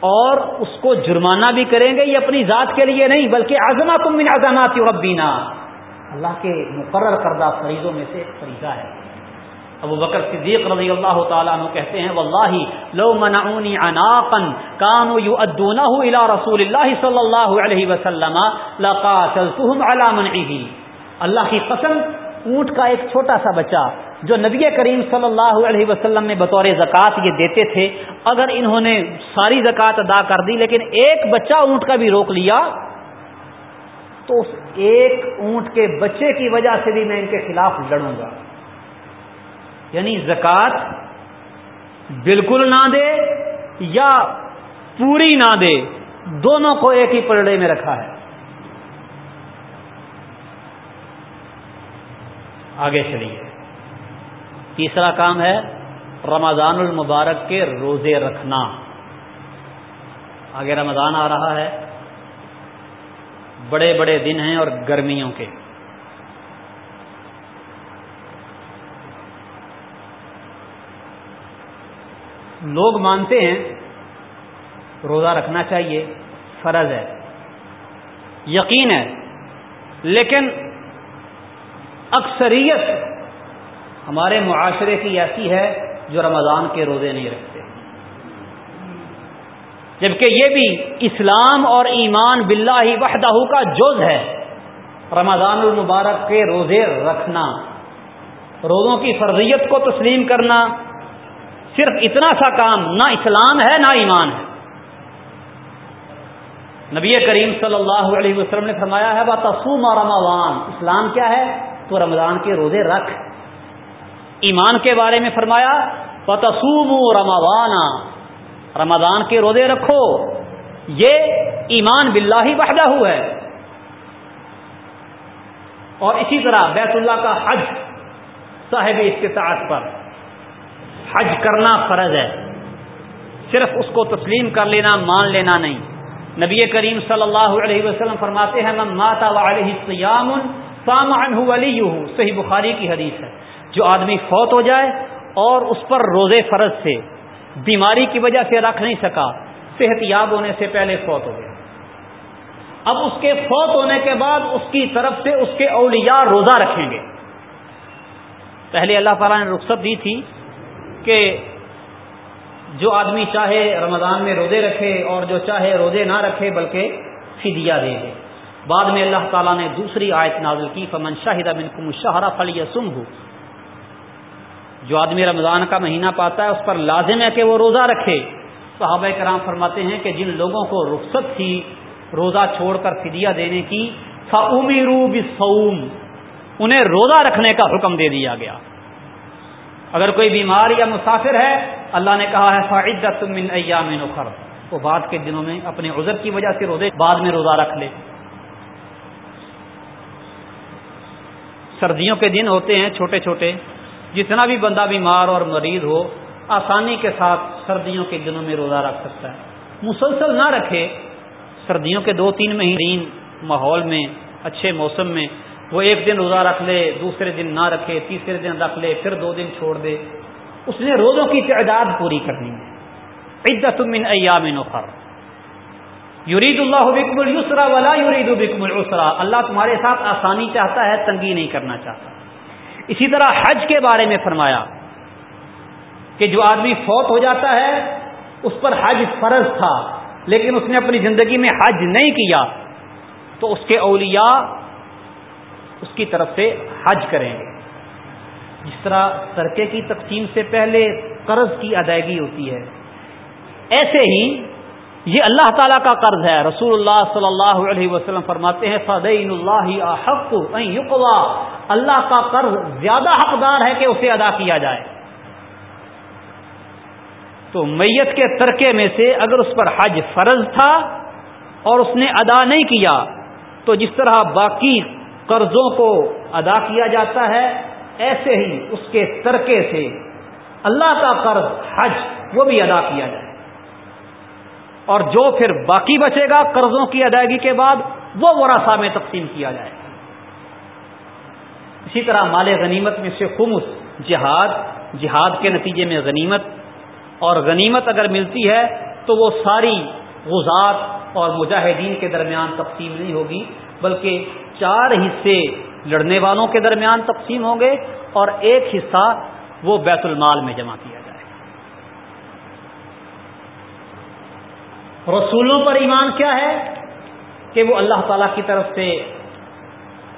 اور اس کو جرمانہ بھی کریں گے، یہ اپنی ذات کے لیے نہیں، بلکہ عظمت من عظمات ربینا اللہ کے مقرر کردہ فریضوں میں سے فریضہ ہے۔ ابو بکر صدیق رضی اللہ تعالیٰ عنہ کہتے ہیں واللہ لو منعونی عناقا کانو یؤدونہ الى رسول اللہ صلی اللہ علیہ وسلم لقاتلتهم على منعه اللہ کی قسم، اونٹ کا ایک چھوٹا سا بچہ جو نبی کریم صلی اللہ علیہ وسلم میں بطور زکوٰۃ یہ دیتے تھے، اگر انہوں نے ساری زکوٰۃ ادا کر دی لیکن ایک بچہ اونٹ کا بھی روک لیا تو اس ایک اونٹ کے بچے کی وجہ سے بھی میں ان کے خلاف لڑوں گا۔ یعنی زکوٰۃ بالکل نہ دے یا پوری نہ دے، دونوں کو ایک ہی پلڑے میں رکھا ہے۔ آگے چلیے۔ تیسرا کام ہے رمضان المبارک کے روزے رکھنا۔ آگے رمضان آ رہا ہے۔ بڑے بڑے دن ہیں اور گرمیوں کے۔ لوگ مانتے ہیں روزہ رکھنا چاہیے، فرض ہے، یقین ہے، لیکن اکثریت ہمارے معاشرے کی ایسی ہے جو رمضان کے روزے نہیں رکھتے۔ جبکہ یہ بھی اسلام اور ایمان باللہ وحدہ کا جز ہے۔ رمضان المبارک کے روزے رکھنا، روزوں کی فرضیت کو تسلیم کرنا، صرف اتنا سا کام، نہ اسلام ہے نہ ایمان ہے۔ نبی کریم صلی اللہ علیہ وسلم نے فرمایا ہے بات تسوم اور رمضان اسلام کیا ہے؟ تو رمضان کے روزے رکھ۔ ایمان کے بارے میں فرمایا بتسوم رموانا رمضان کے روزے رکھو۔ یہ ایمان باللہ ہی وحدہ ہے۔ اور اسی طرح بیت اللہ کا حج صاحب استطاعت پر۔ حج کرنا فرض ہے۔ صرف اس کو تسلیم کر لینا، مان لینا نہیں۔ نبی کریم صلی اللہ علیہ وسلم فرماتے ہیں، من ماتا علیہ سیام سام ولی صحیح بخاری کی حدیث ہے۔ جو آدمی فوت ہو جائے اور اس پر روزے فرض سے بیماری کی وجہ سے رکھ نہیں سکا، صحت یاب ہونے سے پہلے فوت ہو گیا۔ اب اس کے فوت ہونے کے بعد اس کی طرف سے اس کے اولیاء روزہ رکھیں گے۔ پہلے اللہ تعالیٰ نے رخصت دی تھی کہ جو آدمی چاہے رمضان میں روزے رکھے اور جو چاہے روزے نہ رکھے، بلکہ فدیہ دے دے۔ بعد میں اللہ تعالیٰ نے دوسری آیت نازل کی، فمن شاہدہ بن کم شہرا فلی سم جو آدمی رمضان کا مہینہ پاتا ہے اس پر لازم ہے کہ وہ روزہ رکھے۔ صحابہ کرام فرماتے ہیں کہ جن لوگوں کو رخصت تھی روزہ چھوڑ کر فدیہ دینے کی فعمیرو بسوم انہیں روزہ رکھنے کا حکم دے دیا گیا۔ اگر کوئی بیمار یا مسافر ہے، اللہ نے کہا ہے فائدہ من ایام اخر وہ بعد کے دنوں میں اپنے عذر کی وجہ سے روزے بعد میں روزہ رکھ لے۔ سردیوں کے دن ہوتے ہیں، چھوٹے چھوٹے جتنا بھی بندہ بیمار اور مریض ہو، آسانی کے ساتھ سردیوں کے دنوں میں روزہ رکھ سکتا ہے۔ مسلسل نہ رکھے، سردیوں کے دو تین مہینے ماحول میں، اچھے موسم میں، وہ ایک دن روزہ رکھ لے، دوسرے دن نہ رکھے، تیسرے دن رکھ لے، پھر دو دن چھوڑ دے۔ اس نے روزوں کی تعداد پوری کرنی ہے عدت من ایام نخر یرید اللہ بکم السرا ولا یرید بکم السرا اللہ تمہارے ساتھ آسانی چاہتا ہے، تنگی نہیں کرنا چاہتا۔ اسی طرح حج کے بارے میں فرمایا کہ جو آدمی فوت ہو جاتا ہے، اس پر حج فرض تھا، لیکن اس نے اپنی زندگی میں حج نہیں کیا، تو اس کے اولیاء اس کی طرف سے حج کریں گے۔ جس طرح ترکے کی تقسیم سے پہلے قرض کی ادائیگی ہوتی ہے، ایسے ہی یہ اللہ تعالیٰ کا قرض ہے۔ رسول اللہ صلی اللہ علیہ وسلم فرماتے ہیں فدین اللہ حق اللہ کا قرض زیادہ حقدار ہے کہ اسے ادا کیا جائے۔ تو میت کے ترکے میں سے اگر اس پر حج فرض تھا اور اس نے ادا نہیں کیا، تو جس طرح باقی قرضوں کو ادا کیا جاتا ہے، ایسے ہی اس کے ترکے سے اللہ کا قرض حج وہ بھی ادا کیا جائے۔ اور جو پھر باقی بچے گا قرضوں کی ادائیگی کے بعد وہ ورثہ میں تقسیم کیا جائے گا۔ اسی طرح مال غنیمت میں سے خمس، جہاد جہاد کے نتیجے میں غنیمت۔ اور غنیمت اگر ملتی ہے تو وہ ساری غزات اور مجاہدین کے درمیان تقسیم نہیں ہوگی، بلکہ چار حصے لڑنے والوں کے درمیان تقسیم ہوں گے اور ایک حصہ وہ بیت المال میں جمع کیا جائے گا رسولوں پر ایمان کیا ہے کہ وہ اللہ تعالی کی طرف سے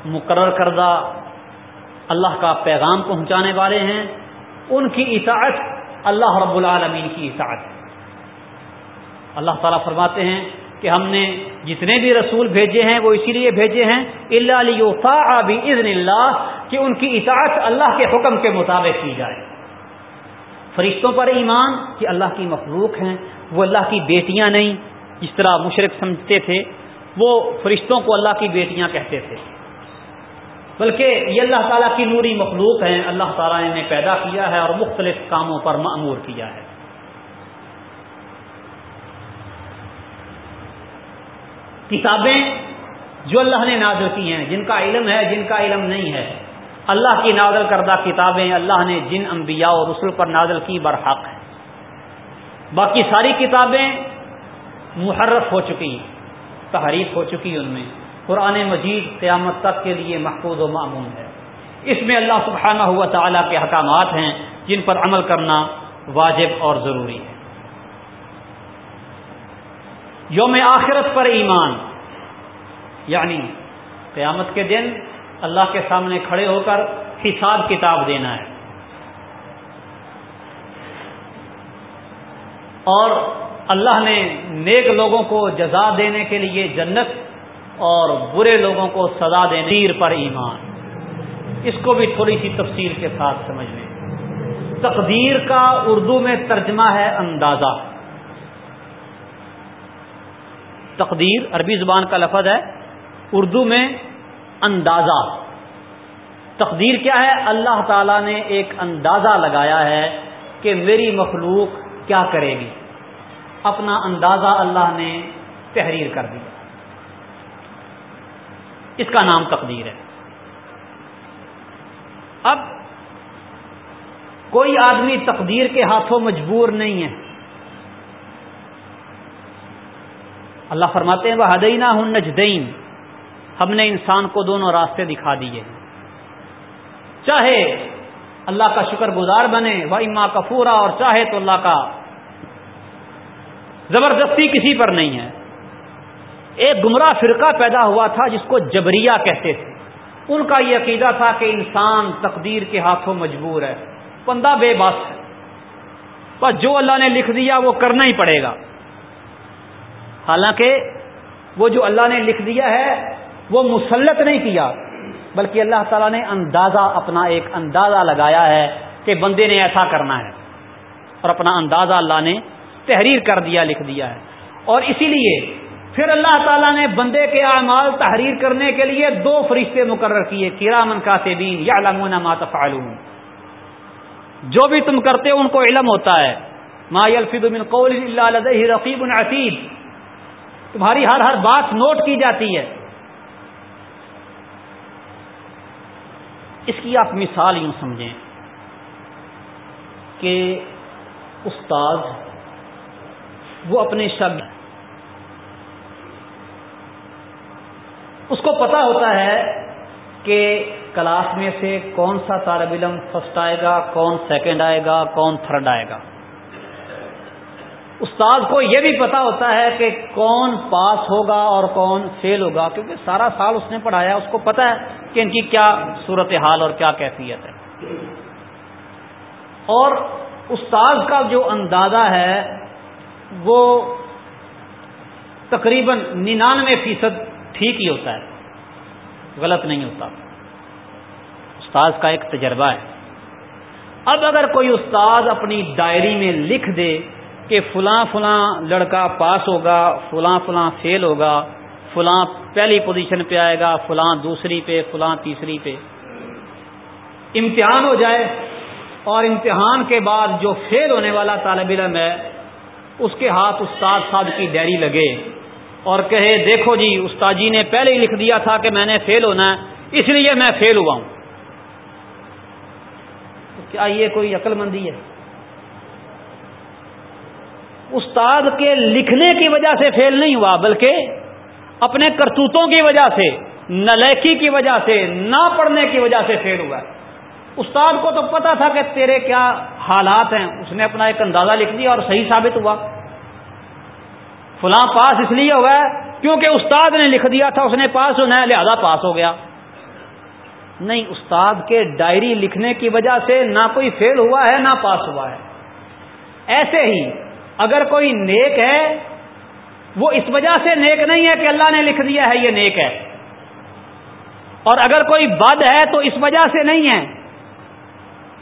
مقرر کردہ اللہ کا پیغام پہنچانے والے ہیں، ان کی اطاعت اللہ رب العالمین کی اطاعت اللہ تعالیٰ فرماتے ہیں کہ ہم نے جتنے بھی رسول بھیجے ہیں، وہ اسی لیے بھیجے ہیں اللہ علیہ اللہ کہ ان کی اطاعت اللہ کے حکم کے مطابق کی جائے۔ فرشتوں پر ایمان کہ اللہ کی مخلوق ہیں وہ اللہ کی بیٹیاں نہیں، جس طرح مشرق سمجھتے تھے، وہ فرشتوں کو اللہ کی بیٹیاں کہتے تھے۔ بلکہ یہ اللہ تعالیٰ کی نوری مخلوق ہیں، اللہ تعالیٰ نے پیدا کیا ہے اور مختلف کاموں پر معمور کیا ہے۔ کتابیں جو اللہ نے نازل کی ہیں، جن کا علم ہے، جن کا علم نہیں ہے۔ اللہ کی نازل کردہ کتابیں اللہ نے جن انبیاء اور رسول پر نازل کی برحق ہے باقی ساری کتابیں محرف ہو چکی تحریف ہو چکی ان میں۔ قرآن مجید قیامت تک کے لیے محفوظ و معمون ہے۔ اس میں اللہ سبحانہ ہوا تعالیٰ کے حکامات ہیں جن پر عمل کرنا واجب اور ضروری ہے۔ یوم آخرت پر ایمان یعنی قیامت کے دن اللہ کے سامنے کھڑے ہو کر حساب کتاب دینا ہے۔ اور اللہ نے نیک لوگوں کو جزا دینے کے لیے جنت اور برے لوگوں کو سزا دینے تیر پر ایمان۔ اس کو بھی تھوڑی سی تفصیل کے ساتھ سمجھ لیں تقدیر کا اردو میں ترجمہ ہے اندازہ۔ تقدیر عربی زبان کا لفظ ہے، اردو میں اندازہ۔ تقدیر کیا ہے؟ اللہ تعالی نے ایک اندازہ لگایا ہے کہ میری مخلوق کیا کرے گی اپنا اندازہ اللہ نے تحریر کر دیا۔ اس کا نام تقدیر ہے۔ اب کوئی آدمی تقدیر کے ہاتھوں مجبور نہیں ہے۔ اللہ فرماتے ہیں وہ ہدینہ ہن نجدین ہم نے انسان کو دونوں راستے دکھا دیے۔ چاہے اللہ کا شکر گزار بنے وہ اما کفورا، اور چاہے تو اللہ کا زبردستی کسی پر نہیں ہے۔ ایک گمراہ فرقہ پیدا ہوا تھا جس کو جبریہ کہتے تھے۔ ان کا یہ عقیدہ تھا کہ انسان تقدیر کے ہاتھوں مجبور ہے، بندہ بے بس ہے۔ بس جو اللہ نے لکھ دیا وہ کرنا ہی پڑے گا۔ حالانکہ وہ جو اللہ نے لکھ دیا ہے، وہ مسلط نہیں کیا، بلکہ اللہ تعالیٰ نے اندازہ، اپنا ایک اندازہ لگایا ہے کہ بندے نے ایسا کرنا ہے۔ اور اپنا اندازہ اللہ نے تحریر کر دیا، لکھ دیا ہے۔ اور اسی لیے پھر اللہ تعالیٰ نے بندے کے اعمال تحریر کرنے کے لیے دو فرشتے مقرر کیے کرامن کاتبین یا لمون ماتفعلون جو بھی تم کرتے ہو ان کو علم ہوتا ہے۔ ما الفید من قول اللہ رقیب العتید تمہاری ہر ہر بات نوٹ کی جاتی ہے۔ اس کی آپ مثال یوں سمجھیں کہ استاد وہ اپنے شب اس کو پتا ہوتا ہے کہ کلاس میں سے کون سا طالب علم فرسٹ آئے گا، کون سیکنڈ آئے گا، کون تھرڈ آئے گا۔ استاد کو یہ بھی پتا ہوتا ہے کہ کون پاس ہوگا اور کون فیل ہوگا، کیونکہ سارا سال اس نے پڑھایا، اس کو پتا ہے کہ ان کی کیا صورت حال اور کیا کیفیت ہے۔ اور استاد کا جو اندازہ ہے وہ تقریباً ننانوے فیصد ٹھیک ہی ہوتا ہے، غلط نہیں ہوتا۔ استاد کا ایک تجربہ ہے۔ اب اگر کوئی استاد اپنی ڈائری میں لکھ دے کہ فلاں فلاں لڑکا پاس ہوگا، فلاں فلاں فیل ہوگا، فلاں پہلی پوزیشن پہ آئے گا، فلاں دوسری پہ، فلاں تیسری پہ، امتحان ہو جائے اور امتحان کے بعد جو فیل ہونے والا طالب علم ہے اس کے ہاتھ استاد صاحب کی ڈائری لگے اور کہے، دیکھو جی استاد جی نے پہلے ہی لکھ دیا تھا کہ میں نے فیل ہونا ہے، اس لیے میں فیل ہوا ہوں۔ تو کیا یہ کوئی عقل مندی ہے؟ استاد کے لکھنے کی وجہ سے فیل نہیں ہوا، بلکہ اپنے کرتوتوں کی وجہ سے نلیکی کی وجہ سے، نہ پڑھنے کی وجہ سے فیل ہوا۔ ہے استاد کو تو پتا تھا کہ تیرے کیا حالات ہیں، اس نے اپنا ایک اندازہ لکھ دیا اور صحیح ثابت ہوا۔ فلاں پاس اس لیے ہوا ہے کیونکہ استاد نے لکھ دیا تھا، اس نے پاس ہونا ہے لہذا پاس ہو گیا۔ نہیں، استاد کے ڈائری لکھنے کی وجہ سے نہ کوئی فیل ہوا ہے، نہ پاس ہوا ہے۔ ایسے ہی اگر کوئی نیک ہے، وہ اس وجہ سے نیک نہیں ہے کہ اللہ نے لکھ دیا ہے، یہ نیک ہے۔ اور اگر کوئی بد ہے، تو اس وجہ سے نہیں ہے۔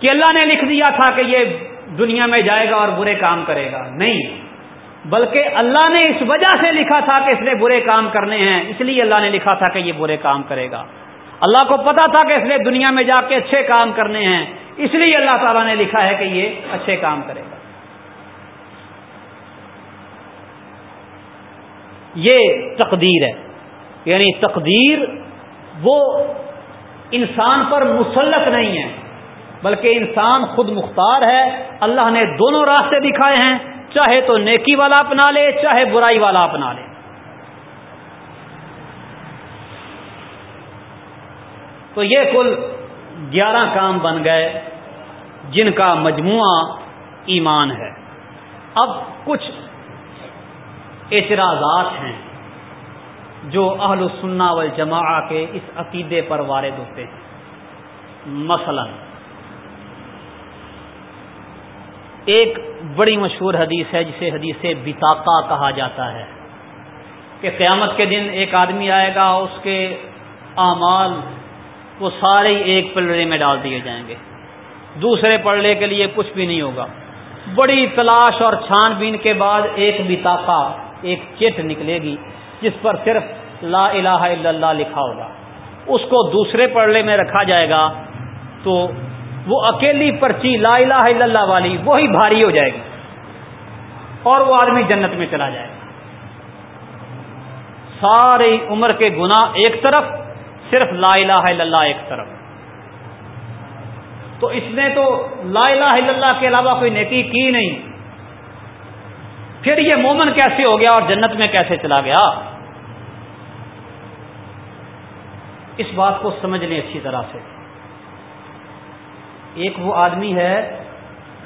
کہ اللہ نے لکھ دیا تھا کہ یہ دنیا میں جائے گا اور برے کام کرے گا۔ نہیں۔ بلکہ اللہ نے اس وجہ سے لکھا تھا کہ اس نے برے کام کرنے ہیں، اس لیے اللہ نے لکھا تھا کہ یہ برے کام کرے گا۔ اللہ کو پتا تھا کہ اس نے دنیا میں جا کے اچھے کام کرنے ہیں، اس لیے اللہ تعالیٰ نے لکھا ہے کہ یہ اچھے کام کرے گا۔ یہ تقدیر ہے۔ یعنی تقدیر وہ انسان پر مسلط نہیں ہے۔ بلکہ انسان خود مختار ہے، اللہ نے دونوں راستے دکھائے ہیں، چاہے تو نیکی والا اپنا لے، چاہے برائی والا اپنا لے۔ تو یہ کل گیارہ کام بن گئے، جن کا مجموعہ ایمان ہے۔ اب کچھ اعتراضات ہیں جو اہل السنہ والجماع کے اس عقیدے پر وارد ہوتے ہیں۔ مثلا ایک بڑی مشہور حدیث ہے جسے حدیث بتاقا کہا جاتا ہے کہ قیامت کے دن ایک آدمی آئے گا، اس کے اعمال وہ سارے ایک پلڑے میں ڈال دیے جائیں گے۔ دوسرے پلڑے کے لیے کچھ بھی نہیں ہوگا۔ بڑی تلاش اور چھان بین کے بعد ایک بتاقا ایک چٹ نکلے گی جس پر صرف لا الہ الا اللہ لکھا ہوگا۔ اس کو دوسرے پڑھنے میں رکھا جائے گا تو وہ اکیلی پرچی لا الہ الا اللہ والی، وہی بھاری ہو جائے گی۔ اور وہ آدمی جنت میں چلا جائے گا۔ ساری عمر کے گنا ایک طرف، صرف لا الہ الا اللہ ایک طرف۔ تو اس نے تو لا الہ الا اللہ کے علاوہ کوئی نیکی کی نہیں۔ پھر یہ مومن کیسے ہو گیا اور جنت میں کیسے چلا گیا؟ اس بات کو سمجھ لیں اچھی طرح سے۔ ایک وہ آدمی ہے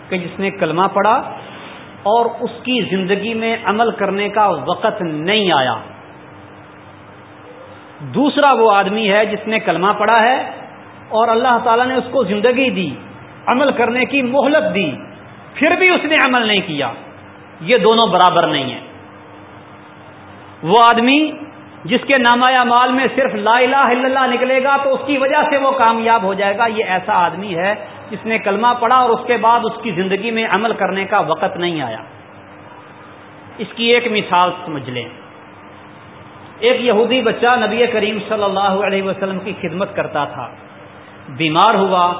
کہ جس نے کلمہ پڑھا اور اس کی زندگی میں عمل کرنے کا وقت نہیں آیا۔ دوسرا وہ آدمی ہے جس نے کلمہ پڑھا ہے اور اللہ تعالیٰ نے اس کو زندگی دی، عمل کرنے کی مہلت دی، پھر بھی اس نے عمل نہیں کیا۔ یہ دونوں برابر نہیں ہیں۔ وہ آدمی جس کے نامایا مال میں صرف لا الہ الا اللہ نکلے گا تو اس کی وجہ سے وہ کامیاب ہو جائے گا۔ یہ ایسا آدمی ہے جس نے کلمہ پڑھا اور اس کے بعد اس کی زندگی میں عمل کرنے کا وقت نہیں آیا۔ اس کی ایک مثال سمجھ لیں۔ ایک یہودی بچہ نبی کریم صلی اللہ علیہ وسلم کی خدمت کرتا تھا۔ بیمار ہوا۔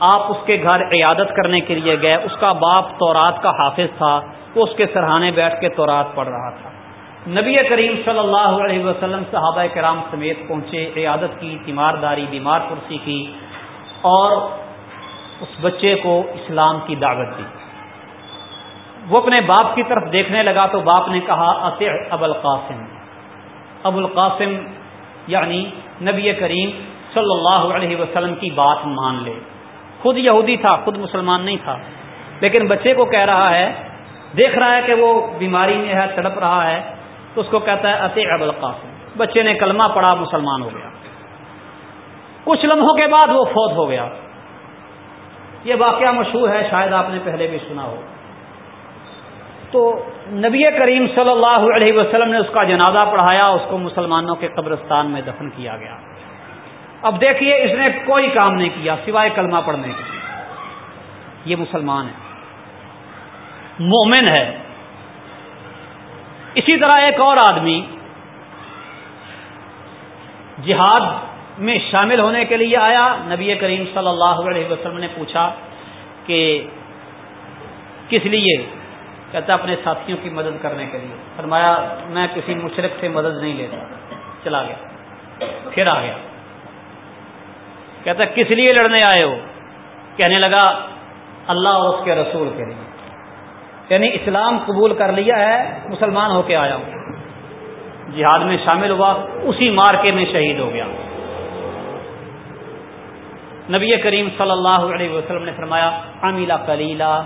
آپ اس کے گھر عیادت کرنے کے لیے گئے۔ اس کا باپ تورات کا حافظ تھا۔ وہ اس کے سرحانے بیٹھ کے تورات پڑھ رہا تھا۔ نبی کریم صلی اللہ علیہ وسلم صحابہ کرام سمیت پہنچے، عیادت کی، تیمارداری، بیمار کرسی کی اور اس بچے کو اسلام کی دعوت دی۔ وہ اپنے باپ کی طرف دیکھنے لگا تو باپ نے کہا، اطع ابو القاسم۔ ابو القاسم یعنی نبی کریم صلی اللہ علیہ وسلم کی بات مان لے۔ خود یہودی تھا، خود مسلمان نہیں تھا۔ لیکن بچے کو کہہ رہا ہے، دیکھ رہا ہے کہ وہ بیماری میں ہے، تڑپ رہا ہے، تو اس کو کہتا ہے، اطع ابو القاسم۔ بچے نے کلمہ پڑھا، مسلمان ہو گیا۔ کچھ لمحوں کے بعد وہ فوت ہو گیا۔ یہ واقعہ مشہور ہے، شاید آپ نے پہلے بھی سنا ہو۔ تو نبی کریم صلی اللہ علیہ وسلم نے اس کا جنازہ پڑھایا، اس کو مسلمانوں کے قبرستان میں دفن کیا گیا۔ اب دیکھیے، اس نے کوئی کام نہیں کیا، سوائے کلمہ پڑھنے کے۔ یہ مسلمان ہے۔ مومن ہے۔ اسی طرح ایک اور آدمی جہاد میں شامل ہونے کے لیے آیا۔ نبی کریم صلی اللہ علیہ وسلم نے پوچھا کہ کس لیے؟ کہتا اپنے ساتھیوں کی مدد کرنے کے لیے۔ فرمایا، میں کسی مشرق سے مدد نہیں لیتا۔ چلا گیا۔ پھر آ گیا۔ کہتا کس لیے لڑنے آئے ہو؟ کہنے لگا، اللہ اور اس کے رسول کے لیے۔ یعنی اسلام قبول کر لیا ہے، مسلمان ہو کے آیا ہوں۔ جہاد میں شامل ہوا، اسی مارکے میں شہید ہو گیا۔ نبی کریم صلی اللہ علیہ وسلم نے فرمایا امیلا کلیلہ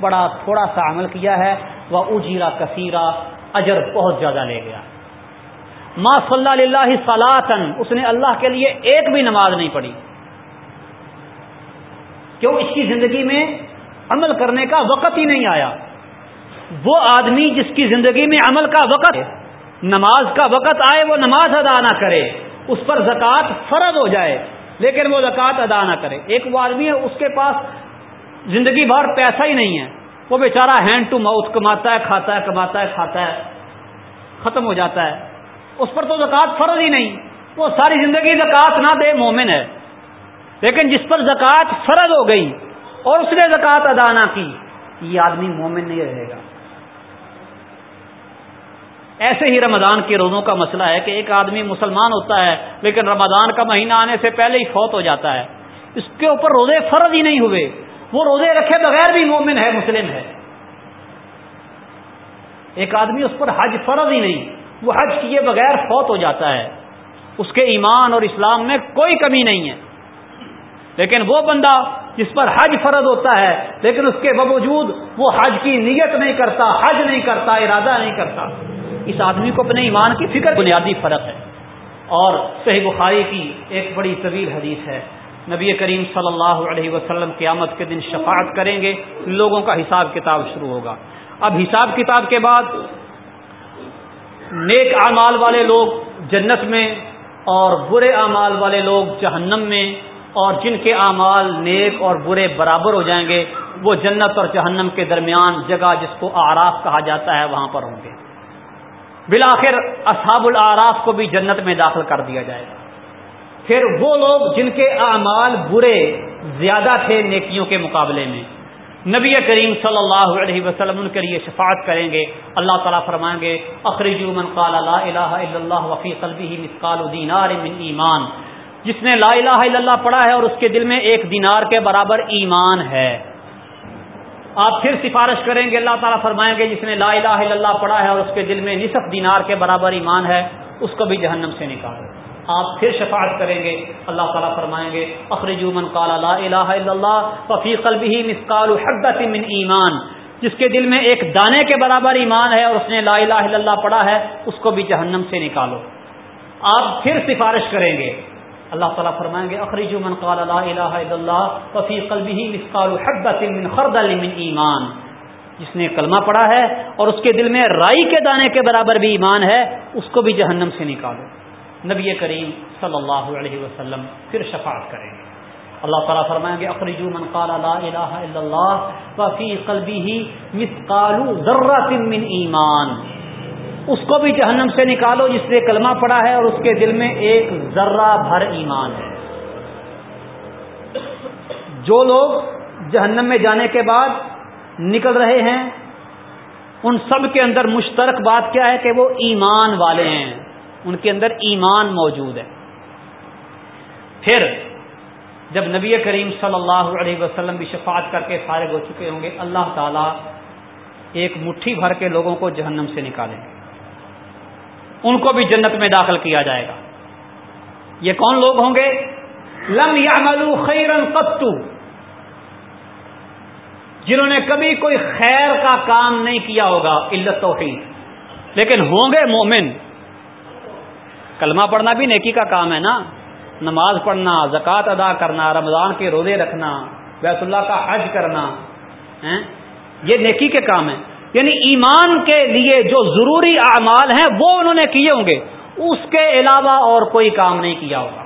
بڑا تھوڑا سا عمل کیا ہے وہ اجیرا کثیرہ اجر بہت زیادہ لے گیا۔ ماں صلی اللہ صلاحن اس نے اللہ کے لیے ایک بھی نماز نہیں پڑھی۔ کیوں؟ اس کی زندگی میں عمل کرنے کا وقت ہی نہیں آیا۔ وہ آدمی جس کی زندگی میں عمل کا وقت نماز کا وقت آئے، وہ نماز ادا نہ کرے، اس پر زکوٰۃ فرض ہو جائے۔ لیکن وہ زکوٰۃ ادا نہ کرے۔ ایک وہ آدمی ہے، اس کے پاس زندگی بھر پیسہ ہی نہیں ہے۔ وہ بیچارہ ہینڈ ٹو ماؤتھ کماتا ہے، کھاتا ہے، کماتا ہے، کھاتا ہے، ختم ہو جاتا ہے۔ اس پر تو زکوٰۃ فرض ہی نہیں۔ وہ ساری زندگی زکوٰۃ نہ دے، مومن ہے۔ لیکن جس پر زکوٰۃ فرض ہو گئی اور اس نے زکوٰۃ ادا نہ کی، یہ آدمی مومن نہیں رہے گا۔ ایسے ہی رمضان کے روزوں کا مسئلہ ہے کہ ایک آدمی مسلمان ہوتا ہے، لیکن رمضان کا مہینہ آنے سے پہلے ہی فوت ہو جاتا ہے۔ اس کے اوپر روزے فرض ہی نہیں ہوئے۔ وہ روزے رکھے بغیر بھی مومن ہے، مسلم ہے۔ ایک آدمی اس پر حج فرض ہی نہیں، وہ حج کیے بغیر فوت ہو جاتا ہے۔ اس کے ایمان اور اسلام میں کوئی کمی نہیں ہے۔ لیکن وہ بندہ جس پر حج فرض ہوتا ہے، لیکن اس کے باوجود وہ حج کی نیت نہیں کرتا، حج نہیں کرتا، ارادہ نہیں کرتا۔ اس آدمی کو اپنے ایمان کی فکر بنیادی فرق ہے۔ اور صحیح بخاری کی ایک بڑی طویل حدیث ہے۔ نبی کریم صلی اللہ علیہ وسلم قیامت کے دن شفاعت کریں گے، لوگوں کا حساب کتاب شروع ہوگا۔ اب حساب کتاب کے بعد نیک اعمال والے لوگ جنت میں اور برے اعمال والے لوگ جہنم میں اور جن کے اعمال نیک اور برے برابر ہو جائیں گے، وہ جنت اور جہنم کے درمیان جگہ جس کو آراف کہا جاتا ہے، وہاں پر ہوں گے۔ بلاخر اصحاب العراف کو بھی جنت میں داخل کر دیا جائے گا۔ پھر وہ لوگ جن کے اعمال برے زیادہ تھے نیکیوں کے مقابلے میں، نبی کریم صلی اللہ علیہ وسلم ان کے لیے شفاعت کریں گے، اللہ تعالیٰ فرمائیں گے، اخرجو من قال لا الہ الا اللہ وفی قلبه مثقال دینار من ایمان۔ جس نے لا الہ الا اللہ پڑھا ہے اور اس کے دل میں ایک دینار کے برابر ایمان ہے۔ آپ پھر سفارش کریں گے، اللہ تعالیٰ فرمائیں گے، جس نے لا الہ الا اللہ پڑھا ہے اور اس کے دل میں نصف دینار کے برابر ایمان ہے، اس کو بھی جہنم سے نکالو۔ آپ پھر شفاعت کریں گے، اللہ تعالیٰ فرمائیں گے، اخرجو من قال لا الہ الا اللہ ففی قلبه مثقال حبت من ایمان۔ جس کے دل میں ایک دانے کے برابر ایمان ہے اور اس نے لا الہ الا اللہ پڑھا ہے، اس کو بھی جہنم سے نکالو۔ آپ پھر سفارش کریں گے اللہ تعالیٰ فرمائیں گے اخریج من قال لا الہ الا اللہ، وفی قلبه مثقال حبۃ من خردل من ایمان۔ جس نے کلمہ پڑھا ہے اور اس کے دل میں رائی کے دانے کے برابر بھی ایمان ہے، اس کو بھی جہنم سے نکالو۔ نبی کریم صلی اللہ علیہ وسلم پھر شفاعت کریں گے۔ اللہ تعالیٰ فرمائیں گے، اخرجو من قال لا الہ الا اللہ، وفی قلبی مثقال ذرہ من ایمان۔ اس کو بھی جہنم سے نکالو جس نے کلمہ پڑا ہے اور اس کے دل میں ایک ذرہ بھر ایمان ہے۔ جو لوگ جہنم میں جانے کے بعد نکل رہے ہیں، ان سب کے اندر مشترک بات کیا ہے کہ وہ ایمان والے ہیں۔ ان کے اندر ایمان موجود ہے۔ پھر جب نبی کریم صلی اللہ علیہ وسلم بھی شفاعت کر کے فارغ ہو چکے ہوں گے، اللہ تعالی ایک مٹھی بھر کے لوگوں کو جہنم سے نکالیں گے۔ ان کو بھی جنت میں داخل کیا جائے گا۔ یہ کون لوگ ہوں گے؟ لم یا ملو خیرن جنہوں نے کبھی کوئی خیر کا کام نہیں کیا ہوگا علت توحید لیکن ہوں گے مومن۔ کلمہ پڑھنا بھی نیکی کا کام ہے نا۔ نماز پڑھنا، زکوٰۃ ادا کرنا، رمضان کے روزے رکھنا، بیت اللہ کا حج کرنا یہ نیکی کے کام ہے یعنی ایمان کے لیے جو ضروری اعمال ہیں وہ انہوں نے کیے ہوں گے۔ اس کے علاوہ اور کوئی کام نہیں کیا ہوگا۔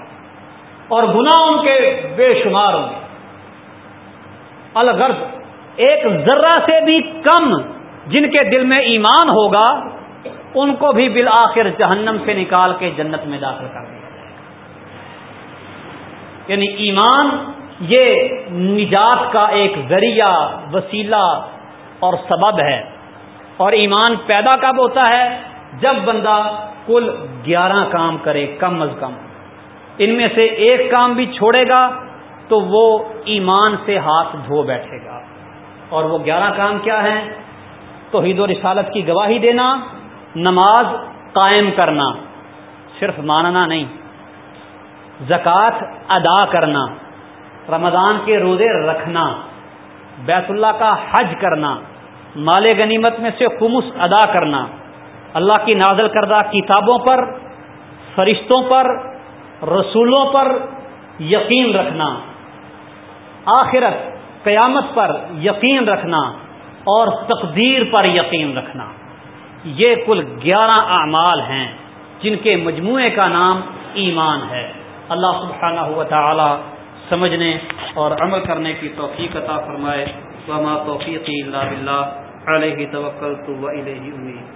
اور گناہ ان کے بے شمار ہوں گے۔ الغرض ایک ذرہ سے بھی کم جن کے دل میں ایمان ہوگا، ان کو بھی بالآخر جہنم سے نکال کے جنت میں داخل کر دیا جائے گا۔ یعنی ایمان یہ نجات کا ایک ذریعہ، وسیلہ اور سبب ہے۔ اور ایمان پیدا کب ہوتا ہے؟ جب بندہ کل گیارہ کام کرے، کم از کم۔ ان میں سے ایک کام بھی چھوڑے گا تو وہ ایمان سے ہاتھ دھو بیٹھے گا۔ اور وہ گیارہ کام کیا ہیں؟ تو و رسالت کی گواہی دینا، نماز قائم کرنا، صرف ماننا نہیں، زکوٰۃ ادا کرنا، رمضان کے روزے رکھنا، بیت اللہ کا حج کرنا مال غنیمت میں سے خمس ادا کرنا، اللہ کی نازل کردہ کتابوں پر، فرشتوں پر، رسولوں پر یقین رکھنا، آخرت، قیامت پر یقین رکھنا اور تقدیر پر یقین رکھنا۔ یہ کل گیارہ اعمال ہیں جن کے مجموعے کا نام ایمان ہے۔ اللہ سبحانہ ہوا تعالی سمجھنے اور عمل کرنے کی توفیق عطا فرمائے۔ وما توفیقی اللہ بلّہ علیہ توکلت و الیہ امید۔